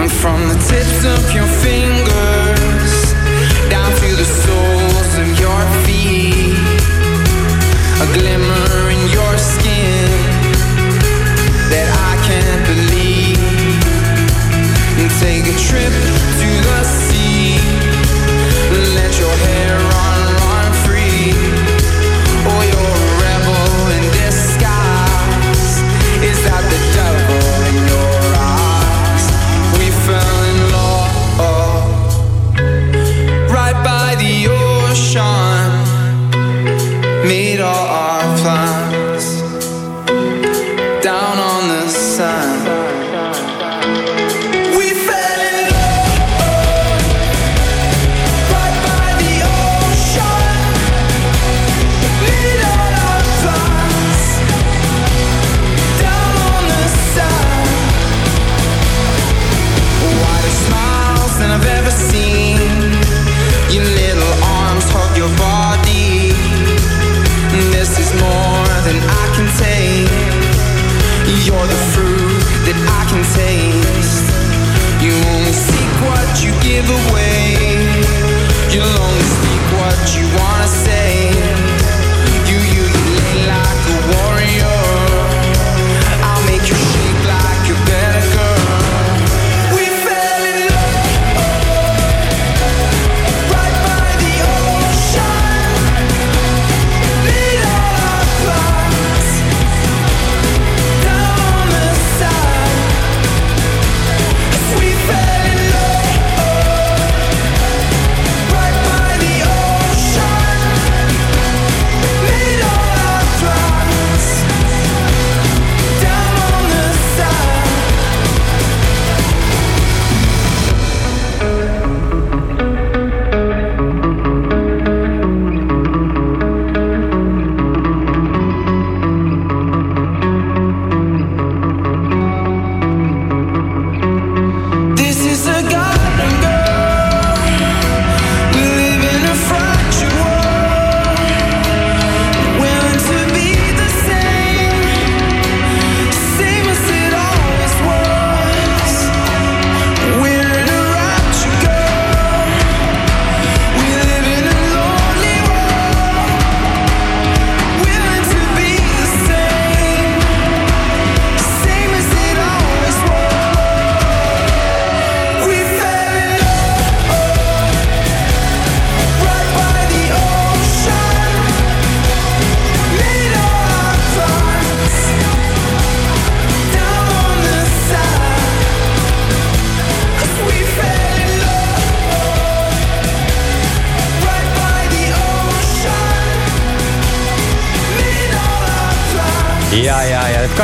And from the tips of your fingers trip to the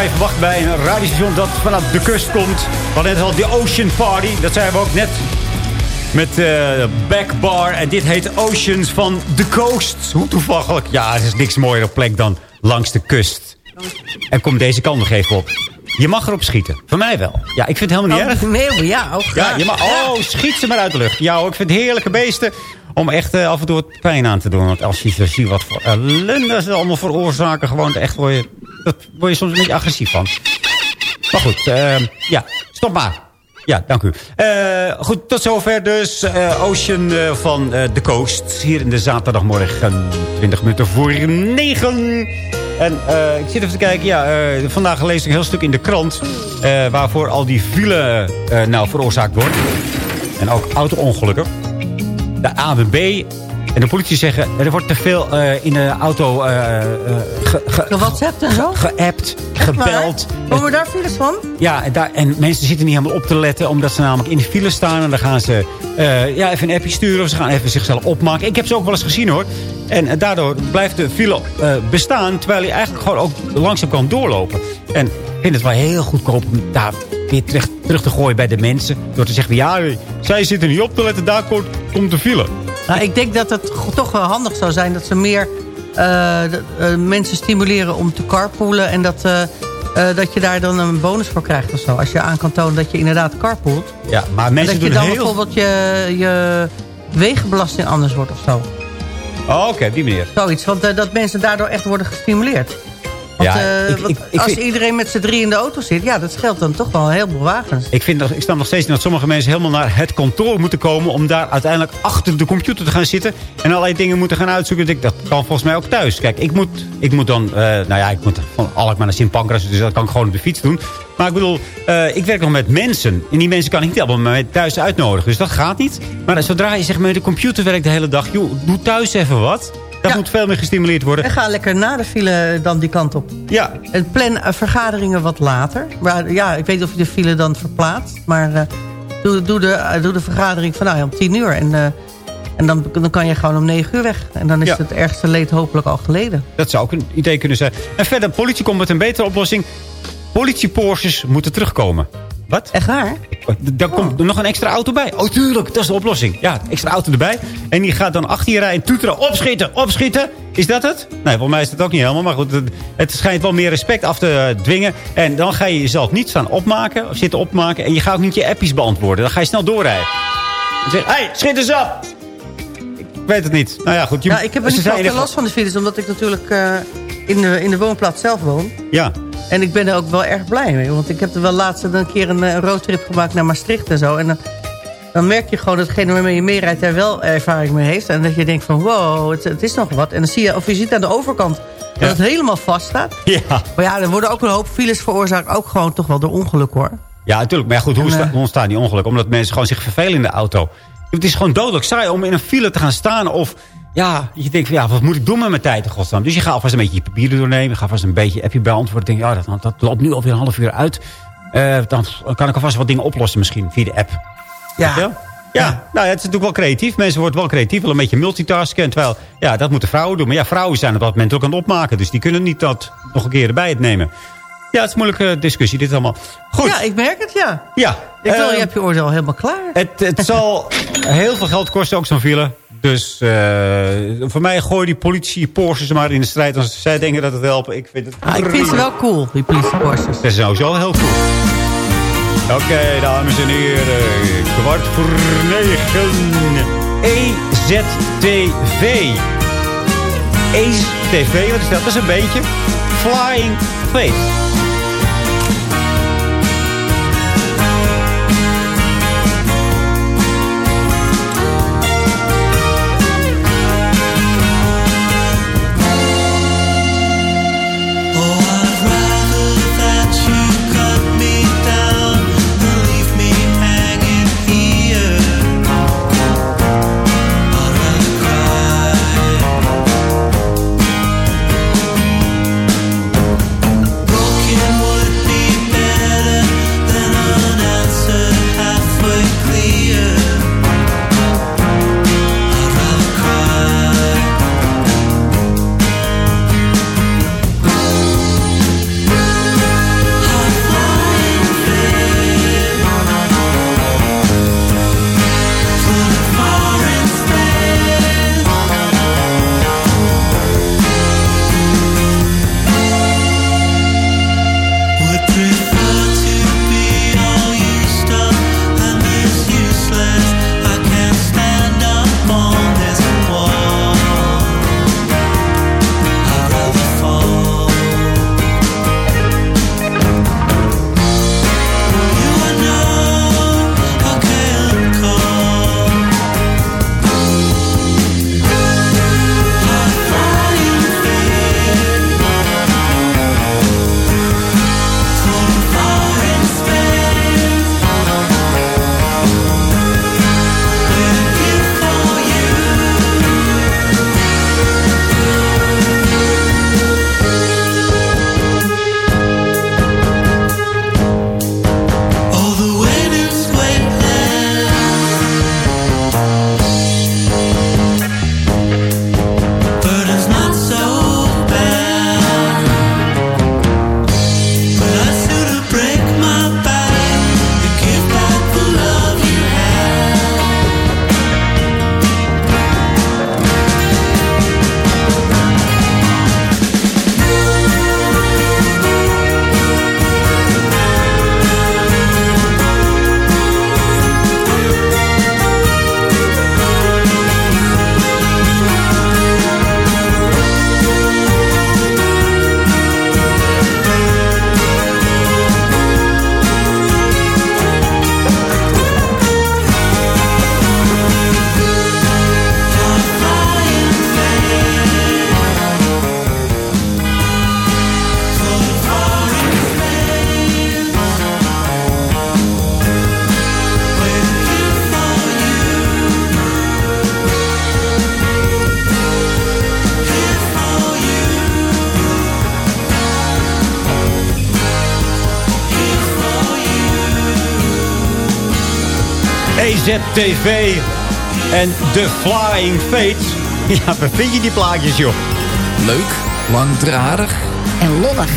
kan je verwachten bij een radiostation dat vanaf de kust komt. We hadden net al die Ocean Party. Dat zijn we ook net met eh Backbar. En dit heet Oceans van The Coast. Hoe toevallig. Ja, er is niks mooier op plek dan langs de kust. En kom deze kant nog even op. Je mag erop schieten. Voor mij wel. Ja, ik vind het helemaal niet erg. Nee, ja, ook Ja, je mag, oh, schiet ze maar uit de lucht. Ja, hoor, ik vind het heerlijke beesten om echt eh, af en toe wat pijn aan te doen. Want als je zo ziet wat voor ellende ze allemaal veroorzaken... gewoon echt word je, dat word je soms een beetje agressief van. Maar goed, eh, ja, stop maar. Ja, dank u. Eh, goed, tot zover dus eh, Ocean eh, van The Coast. Hier in de zaterdagmorgen, 20 minuten voor 9. En ik zit even te kijken. Ja, vandaag lees ik een heel stuk in de krant... waarvoor al die file nou veroorzaakt wordt. En ook auto-ongelukken. De AWB en de politie zeggen... er wordt te veel eh, in de auto eh, ge, ge, WhatsApp en zo? geappt, gebeld. Komen we daar files van? Ja, en, daar, en mensen zitten niet helemaal op te letten... omdat ze namelijk in de file staan. En dan gaan ze ja, even een appje sturen... of ze gaan even zichzelf opmaken. Ik heb ze ook wel eens gezien, hoor. En, daardoor blijft de file bestaan... terwijl je eigenlijk gewoon ook langzaam kan doorlopen. En ik vind het wel heel goedkoop om daar weer terug, terug te gooien bij de mensen. Door te zeggen, ja, zij zitten niet op te letten... daar komt de file. Nou, ik denk dat het toch wel handig zou zijn dat ze meer eh, eh, mensen stimuleren om te carpoolen. En dat, eh, dat je daar dan een bonus voor krijgt of zo. Als je aan kan tonen dat je inderdaad carpoolt. Ja, maar En mensen dat je dan heel... bijvoorbeeld je, je wegenbelasting anders wordt of zo. Oh, Oké, op die manier. Zoiets, want dat mensen daardoor echt worden gestimuleerd. Want, Ja, eh, ik- want ik- ik als vind- iedereen met z'n drie in de auto zit... ja, dat scheelt dan toch wel een heleboel wagens. Ik, vind, nog- ik sta nog steeds dat sommige mensen helemaal naar het kantoor moeten komen... om daar uiteindelijk achter de computer te gaan zitten... en allerlei dingen moeten gaan uitzoeken. Ik denk, dat kan volgens mij ook thuis. Kijk, ik moet, ik moet dan... eh, nou ja, ik moet van Alkmaar naar Sint Pancras... dus dat kan ik gewoon op de fiets doen. Maar ik bedoel, eh, ik werk nog met mensen. En die mensen kan ik niet allemaal thuis uitnodigen. Dus dat gaat niet. Maar zodra je zeg maar, de computer werkt de hele dag... joh, doe thuis even wat. Dat moet veel meer gestimuleerd worden. En ga lekker na de file dan die kant op. Ja. En plan eh, vergaderingen wat later. Maar ja, ik weet niet of je de file dan verplaatst. Maar eh, doe, doe, de, eh, doe de vergadering van nou, ja, om tien uur. En, en dan, dan kan je gewoon om negen uur weg. En dan is Ja. het ergste leed hopelijk al geleden. Dat zou ook een idee kunnen zijn. En verder, politie komt met een betere oplossing. Politie-Porsches moeten terugkomen. Wat? Echt waar? Daar komt er nog een extra auto bij. Oh, tuurlijk, dat is de oplossing. Ja, extra auto erbij. En die gaat dan achter je rijden en toeteren. Opschieten, opschieten. Is dat het? Nee, volgens mij is dat ook niet helemaal. Maar goed, het, het schijnt wel meer respect af te dwingen. En dan ga je jezelf niet staan opmaken. Of zitten opmaken. En je gaat ook niet je appies beantwoorden. Dan ga je snel doorrijden. Zeg je, hey, schiet eens op. Ik weet het niet. Nou ja, goed. Je, Ja, ik heb er niet er- last van de files. Omdat ik natuurlijk eh, in, de, in de woonplaats zelf woon. Ja. En ik ben er ook wel erg blij mee. Want ik heb er wel laatst een keer een eh, roadtrip gemaakt naar Maastricht en zo. En dan, dan merk je gewoon dat degene waarmee je meerijdt... daar wel ervaring mee heeft. En dat je denkt van wow, het, het is nog wat. En dan zie je, of je ziet aan de overkant dat het helemaal vast staat. Ja. Maar ja, er worden ook een hoop files veroorzaakt. Ook gewoon toch wel door ongeluk hoor. Ja, natuurlijk. Maar ja, goed, hoe, En, sta- eh, hoe ontstaan die ongelukken? Omdat mensen gewoon zich vervelen in de auto. Het is gewoon dodelijk saai om in een file te gaan staan. Of ja, je denkt van ja, wat moet ik doen met mijn tijd in godsnaam? Dus je gaat alvast een beetje je papieren doornemen. Je gaat alvast een beetje appje beantwoorden. Denk je, ja, dat, dat loopt nu alweer een half uur uit. Eh, dan kan ik alvast wat dingen oplossen misschien via de app. Ja. Ja? Ja, nou ja, het is natuurlijk wel creatief. Mensen worden wel creatief, wel een beetje multitasken. Terwijl, ja, dat moeten vrouwen doen. Maar ja, vrouwen zijn op dat moment ook aan het opmaken. Dus die kunnen niet dat nog een keer erbij het nemen. Ja, het is een moeilijke discussie, dit allemaal. Goed. Ja, ik merk het, ja. Ja. Ik wil, eh, je hebt je oordeel helemaal klaar. het, het zal heel veel geld kosten, ook zo'n file. Dus eh, voor mij gooi die politie Porsches maar in de strijd. Als zij denken dat het helpt. Ik vind het Ah, ik vind ze wel cool, die politieporsches. Dat is sowieso heel cool. Oké, dames en heren. Kwart voor negen. E Wat is dat? Dat is een beetje Flying Faith. VZTV en The Flying Fates. Ja, waar vind je die plaatjes, joh? Leuk, langdradig en lollig.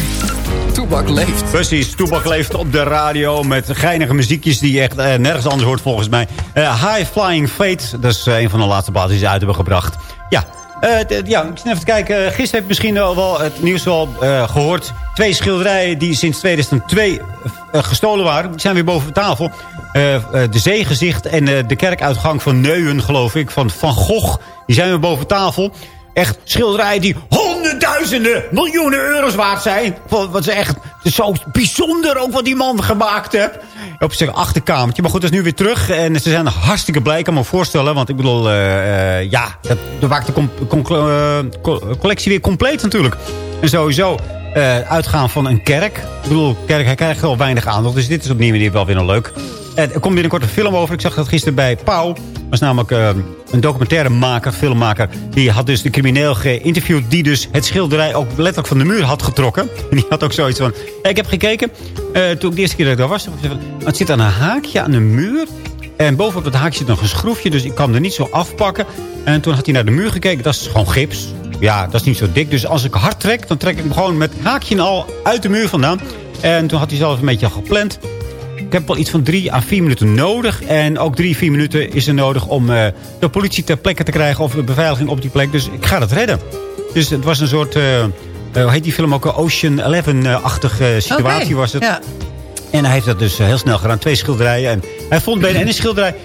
Toebak leeft. Precies, Toebak leeft op de radio met geinige muziekjes die je echt eh, nergens anders hoort volgens mij. Eh, High Flying Fate, dat is eh, een van de laatste platen die ze uit hebben gebracht. Ja, eh, d- ja, ik zit even te kijken. Gisteren heb je misschien al wel het nieuws wel eh, gehoord. Twee schilderijen die sinds 2002 eh, gestolen waren. Die zijn weer boven tafel. Eh, eh, de zeegezicht en eh, de kerkuitgang van Neuen, geloof ik, van Van Gogh. Die zijn weer boven tafel. Echt schilderijen die honderdduizenden, miljoenen euro's waard zijn. Wat ze echt, zo bijzonder ook wat die man gemaakt heeft. Op zijn achterkamertje. Maar goed, dat is nu weer terug. En ze zijn hartstikke blij, ik kan me voorstellen. Want ik bedoel, eh, eh, ja, dat, maakt de eh, collectie weer compleet natuurlijk. En sowieso eh, uitgaan van een kerk. Ik bedoel, kerk hij krijgt wel weinig aandacht. Dus dit is op die manier wel weer een leuk. En er komt binnenkort een film over. Ik zag dat gisteren bij Pauw. was namelijk eh, een documentairemaker, filmmaker. Die had dus de crimineel geïnterviewd. Die dus het schilderij ook letterlijk van de muur had getrokken. En die had ook zoiets van... ik heb gekeken. eh, toen ik de eerste keer dat ik daar was. Het zit aan een haakje aan de muur. En bovenop het haakje zit nog een schroefje. Dus ik kan er niet zo afpakken. En toen had hij naar de muur gekeken. Dat is gewoon gips. Ja, dat is niet zo dik. Dus als ik hard trek, dan trek ik hem gewoon met haakje al uit de muur vandaan. En toen had hij zelf een beetje al gepland. Ik heb wel iets van drie à vier minuten nodig. En ook drie, vier minuten is er nodig om eh, de politie ter plekke te krijgen. Of de beveiliging op die plek. Dus ik ga dat redden. Dus het was een soort, eh, eh, hoe heet die film ook? Ocean 11-achtige situatie was het. Ja. En hij heeft dat dus heel snel gedaan. Twee schilderijen. En hij vond bij een schilderij...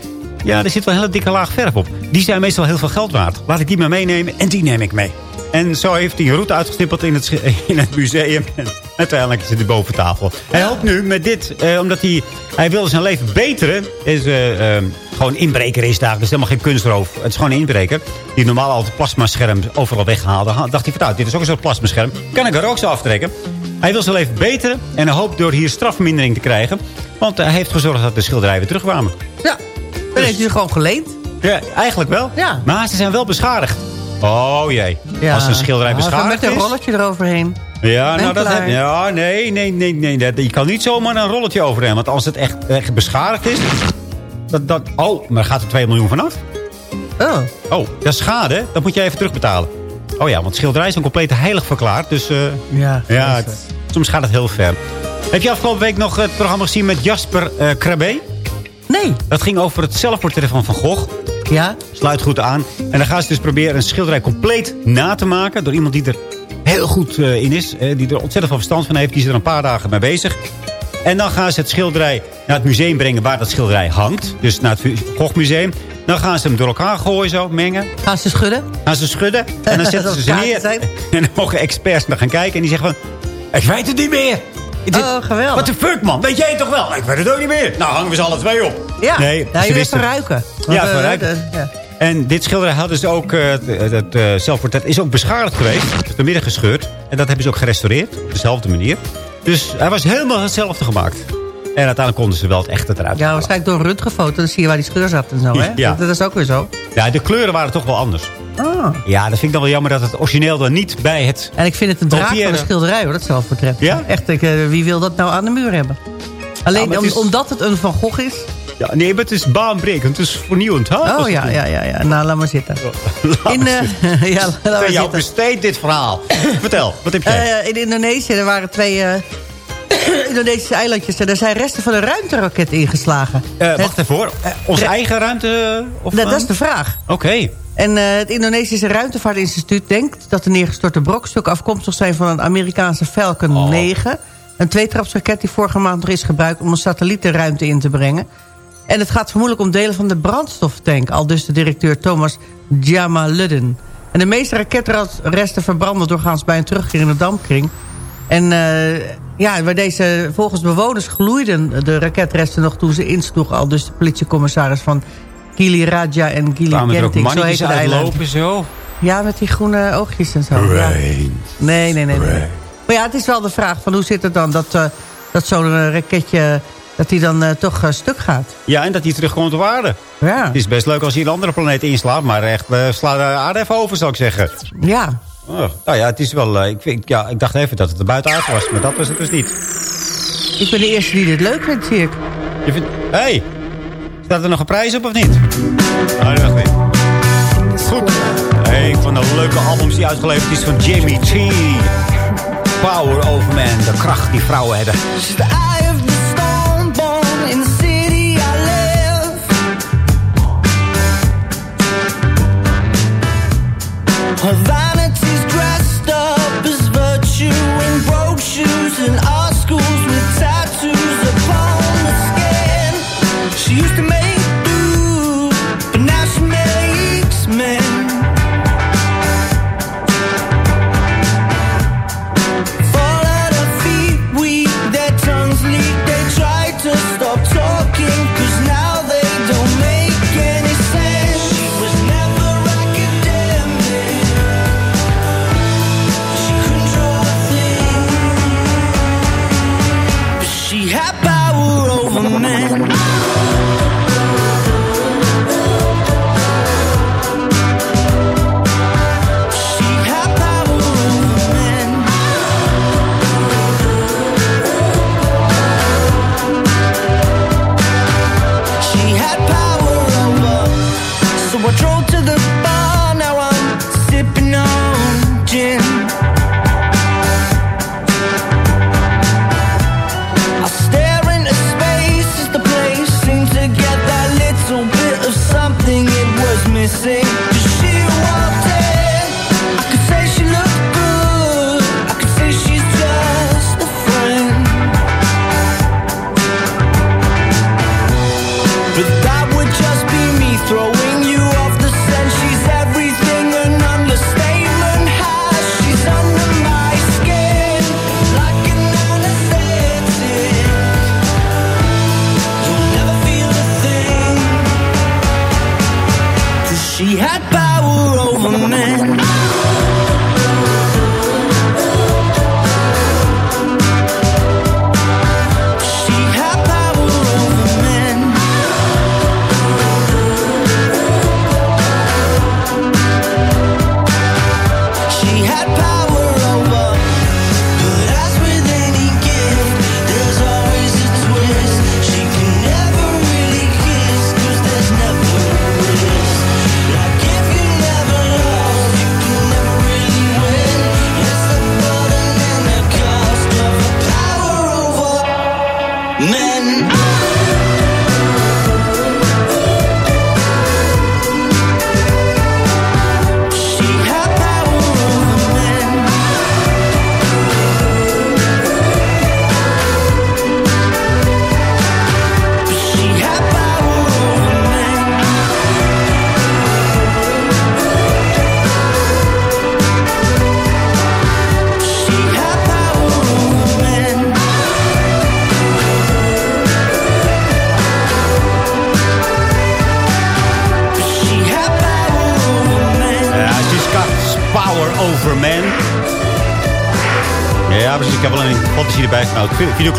Ja, er zit wel een hele dikke laag verf op. Die zijn meestal heel veel geld waard. Laat ik die maar meenemen en die neem ik mee. En zo heeft hij een route uitgestippeld in het, in het museum. En uiteindelijk zit hij boven tafel. Hij hoopt nu met dit, eh, omdat hij, hij wil zijn leven beteren. Is eh, eh, gewoon inbreker is daar. Is helemaal geen kunstroof. Het is gewoon een inbreker. Die normaal altijd plasmascherm overal weghaalde. Ha- Dacht hij nou, dit is ook een soort plasmascherm. Kan ik er ook zo aftrekken. Hij wil zijn leven beteren. En hij hoopt door hier strafmindering te krijgen. Want hij heeft gezorgd dat de schilderijen weer terugkwamen. Ja, dan heeft hij ze gewoon geleend. Ja, eigenlijk wel. Ja. Maar ze zijn wel beschadigd. Oh jee. Ja. Als een schilderij beschadigd Met een is... rolletje eroverheen. Ja, nou dat heb, ja, nee, nee, nee, nee, dat- Je kan niet zomaar een rolletje overheen. Want als het echt, echt beschadigd is... Dat, dat, oh, maar gaat er 2 miljoen vanaf? Oh. Oh, dat is schade. Dat moet je even terugbetalen. Oh ja, want schilderijen zijn compleet heilig verklaard. Dus eh, Ja, ja, is het- soms gaat het heel ver. Heb je afgelopen week nog het programma gezien met Jasper Krabbe? Nee. Dat ging over het zelfportret van Van Gogh. Ja. Sluit goed aan. En dan gaan ze dus proberen een schilderij compleet na te maken... door iemand die er heel goed eh, in is. eh, die er ontzettend veel verstand van heeft. Die is er een paar dagen mee bezig. En dan gaan ze het schilderij naar het museum brengen waar dat schilderij hangt. Dus naar het Van Gogh Museum. Dan gaan ze hem door elkaar gooien zo, mengen. Gaan ze schudden? Gaan ze schudden. En dan zetten ze ze neer. En dan mogen experts naar gaan kijken. En die zeggen van... Ik weet het niet meer. Dit- Oh, geweldig. Wat de fuck, man? Weet jij het toch wel? Ik weet het ook niet meer. Nou, hangen we ze alle twee op. Ja, Nee, ze je hebt wisten- verruiken. Ja, eh, verruiken. de- ja. En dit schilderij hadden ze ook, eh, het, het eh, zelfportret is ook beschadigd geweest. Het midden gescheurd. En dat hebben ze ook gerestaureerd. Op dezelfde manier. Dus hij was helemaal hetzelfde gemaakt. En uiteindelijk konden ze wel het echte eruit Ja, waarschijnlijk door een röntgenfoto. Dan zie je waar die scheur zat en zo, hè? Ja. Dat, dat is ook weer zo. Ja, de kleuren waren toch wel anders. Ah. Ja, dat vind ik dan wel jammer dat het origineel dan niet bij het... En ik vind het een draak van een schilderij, hoor, dat zelfportret. Ja? Echt, ik, eh, wie wil dat nou aan de muur hebben? Alleen Ja, maar om- het is- omdat het een Van Gogh is. Ja, nee, maar het is baanbrekend. Het is vernieuwend. Huh? Oh ja, ja, ja, ja. Nou, laat maar zitten. In, eh, ja, laat maar jou besteed dit verhaal. Vertel, wat heb jij? Eh, in Indonesië er waren twee Indonesische eilandjes. En er zijn resten van een ruimteraket ingeslagen. Wacht even hoor. Onze eigen ruimte? Of Dat, dat is de vraag. Oké. En eh, het Indonesische Ruimtevaartinstituut denkt dat de neergestorte brokstukken afkomstig zijn van een Amerikaanse Falcon Oh. 9. Een tweetrapsraket die vorige maand nog is gebruikt om een satelliet de ruimte in te brengen. En het gaat vermoedelijk om delen van de brandstoftank, al dus de directeur Thomas Jamaluddin. En de meeste raketresten verbranden doorgaans bij een terugkeer in de dampkring. En eh, ja, waar deze, volgens bewoners gloeiden de raketresten nog toen ze insloegen. Al dus de politiecommissaris van Gili Raja en Gili Genting. Zo heet het eiland. uitlopen zo? Ja, met die groene oogjes en zo. Ja. Nee, nee, nee, nee. Maar ja, het is wel de vraag van hoe zit het dan dat, eh, dat zo'n eh, raketje... dat die dan eh, toch stuk gaat. Ja, en dat die terugkomt op aarde. Ja. Het is best leuk als je een andere planeet inslaat. Maar echt, eh, sla de aarde even over, zou ik zeggen. Ja. Oh, nou ja, het is wel... eh, ik, vind, ja, ik dacht even dat het er buitenaard was. Maar dat was het dus niet. Ik ben de eerste die dit leuk vindt, zie ik. Je vindt... Hé! Hey, Staat er nog een prijs op of niet? Oh, dat niet. Goed. Hey, van de leuke albums die uitgeleverd is van Jamie T. Power over man. De kracht die vrouwen hebben.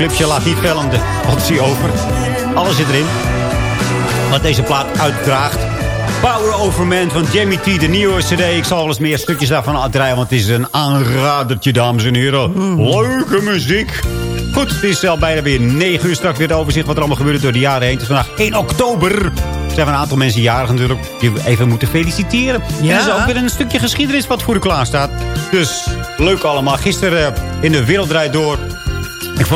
Videoclipje laat niet veel aan de fantasie over. Alles zit erin. Wat deze plaat uitdraagt. Power Over Man van Jamie T, de nieuwe cd. Ik zal wel eens meer stukjes daarvan uitdraaien, want het is een aanradertje, dames en heren. Leuke muziek. Goed, het is al bijna weer 9 uur. Straks weer het overzicht wat er allemaal gebeurde door de jaren heen. Het is vandaag 1 oktober. Er zijn een aantal mensen jarig natuurlijk die we even moeten feliciteren. Ja. En er is ook weer een stukje geschiedenis wat voor u klaar staat. Dus leuk allemaal. Gisteren eh, in de Wereld Draait Door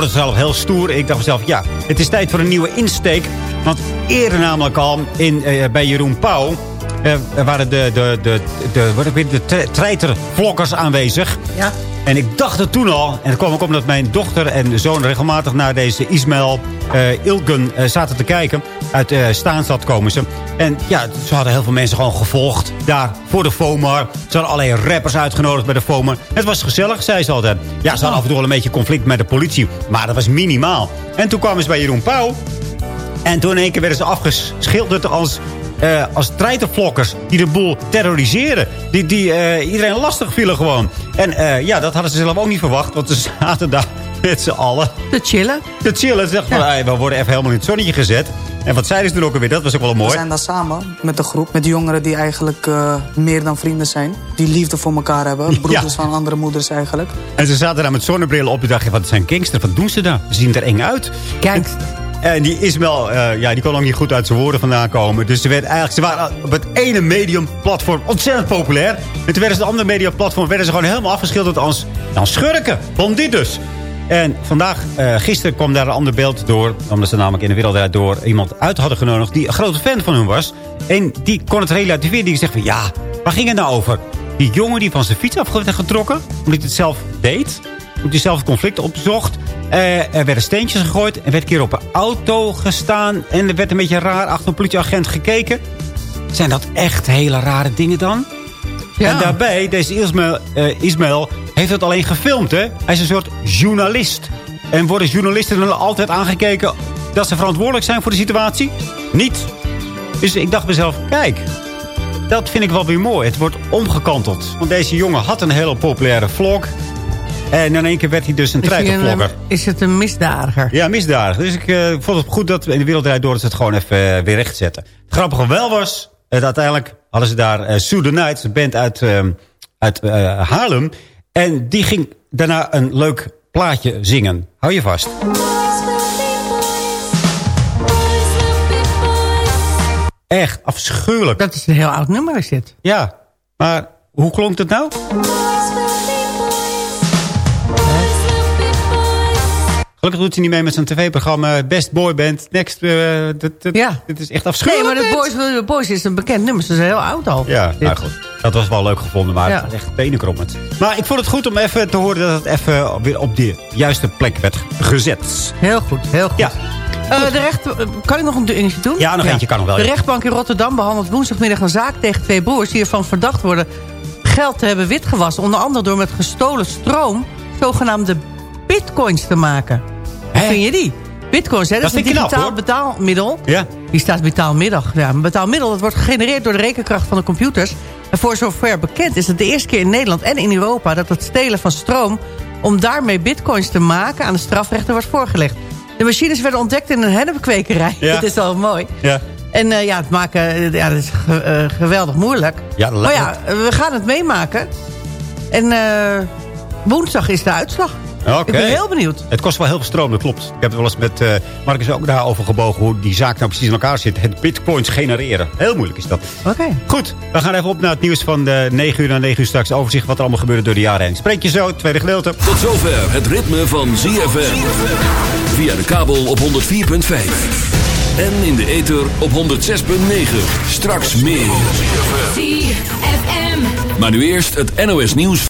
het zelf heel stoer. Ik dacht mezelf, ja, het is tijd voor een nieuwe insteek. Want eerder namelijk al in, eh, bij Jeroen Pauw... eh, waren de, de, de, de, wat de tre- treitervloggers aanwezig. Ja. En ik dacht het toen al. En dat kwam ook omdat mijn dochter en zoon regelmatig naar deze Ismail Ilgun eh, zaten te kijken. Uit eh Staanstad komen ze. En ja, ze hadden heel veel mensen gewoon gevolgd daar voor de FOMAR. Ze hadden allerlei rappers uitgenodigd bij de FOMAR. Het was gezellig, zei ze altijd. Ja, ze hadden af en toe wel een beetje conflict met de politie. Maar dat was minimaal. En toen kwamen ze bij Jeroen Pauw. En toen in één keer werden ze afgeschilderd als, eh als treitervlokkers die de boel terroriseren. Die, die eh, iedereen lastig vielen gewoon. En ja, dat hadden ze zelf ook niet verwacht. Want ze zaten daar met z'n allen. Te chillen. Te chillen. Ze dachten van, hey, we worden even helemaal in het zonnetje gezet. En wat zeiden ze toen ook alweer? Dat was ook wel mooi. We zijn daar samen met de groep, met jongeren die eigenlijk eh, meer dan vrienden zijn. Die liefde voor elkaar hebben, broeders van andere moeders eigenlijk. En ze zaten daar met zonnebrillen op. Je dacht, wat zijn gangsters, wat doen ze daar? Ze zien er eng uit. Kijk. En die Ismail, eh, ja, die kon ook niet goed uit zijn woorden vandaan komen. Dus ze, werd eigenlijk, ze waren op het ene mediumplatform ontzettend populair. En toen werden ze het andere mediumplatform werden ze gewoon helemaal afgeschilderd als, als schurken. Bandit dus. En vandaag, eh, gisteren kwam daar een ander beeld door. Omdat ze namelijk in de wereld door iemand uit hadden genodigd... die een grote fan van hun was. En die kon het relativeren. Die zegt van, ja, waar ging het nou over? Die jongen die van zijn fiets af werd getrokken. Omdat hij het zelf deed. Omdat hij zelf het conflict opzocht. Eh, er werden steentjes gegooid. Er werd een keer op een auto gestaan. En er werd een beetje raar achter een politieagent gekeken. Zijn dat echt hele rare dingen dan? En daarbij, deze Ismail, eh, Ismail heeft het alleen gefilmd, hè? Hij is een soort journalist. En worden journalisten dan altijd aangekeken dat ze verantwoordelijk zijn voor de situatie? Niet. Dus ik dacht mezelf, kijk, dat vind ik wel weer mooi. Het wordt omgekanteld. Want deze jongen had een hele populaire vlog. En in één keer werd hij dus een treitervlogger. eh, is het een misdadiger? Ja, misdadig. Dus ik eh, vond het goed dat we in de wereld draait door dat ze het gewoon even eh, weer recht zetten. Het grappige wel was, dat uiteindelijk hadden ze daar uh, Sue the Night, een band uit, ehm, uit Haarlem. En die ging daarna een leuk plaatje zingen. Hou je vast. Echt afschuwelijk. Dat is een heel oud nummer, is dit. Ja, maar hoe klonk het nou? Gelukkig doet hij niet mee met zijn tv-programma Best Boy Band. Next, eh, Ja. dit is echt Nee, afschuwelijk. maar de Boys, de Boys is een bekend nummer. Ze zijn heel oud al. Ja, Dit. nou goed. Dat was wel leuk gevonden, maar Ja. het was echt benenkrommend. Maar ik vond het goed om even te horen dat het even weer op de juiste plek werd gezet. Heel goed, heel goed. Ja. Eh, de recht, kan ik nog een dingetje doen? Ja, nog eentje kan nog wel, De rechtbank in Rotterdam behandelt woensdagmiddag een zaak tegen twee broers... die ervan verdacht worden geld te hebben witgewassen. Onder andere door met gestolen stroom zogenaamde bitcoins te maken. Hoe vind je die? Bitcoins, hè, dat, Dat is een knap, digitaal betaalmiddel. Ja. Die staat betaalmiddag. Ja, een betaalmiddel dat wordt gegenereerd door de rekenkracht van de computers. En voor zover bekend is het de eerste keer in Nederland en in Europa... dat het stelen van stroom om daarmee bitcoins te maken... aan de strafrechter wordt voorgelegd. De machines werden ontdekt in een hennepkwekerij. Ja. Dat is wel mooi. Ja. En eh, ja, het maken eh, ja, dat is ge- eh, geweldig moeilijk. Ja, maar ja, we gaan het meemaken. En woensdag is de uitslag. Oké. Ik ben heel benieuwd. Het kost wel heel veel stroom, dat klopt. Ik heb het wel eens met eh Marcus ook daarover gebogen... hoe die zaak nou precies in elkaar zit. Het bitcoins genereren. Heel moeilijk is dat. Oké. Goed, we gaan even op naar het nieuws van de 9 uur naar 9 uur straks. Overzicht wat er allemaal gebeurde door de jaren heen. Spreek je zo, tweede gedeelte. Tot zover het ritme van ZFM. Via de kabel op 104.5. En in de ether op 106.9. Straks meer. ZFM. Maar nu eerst het NOS nieuws.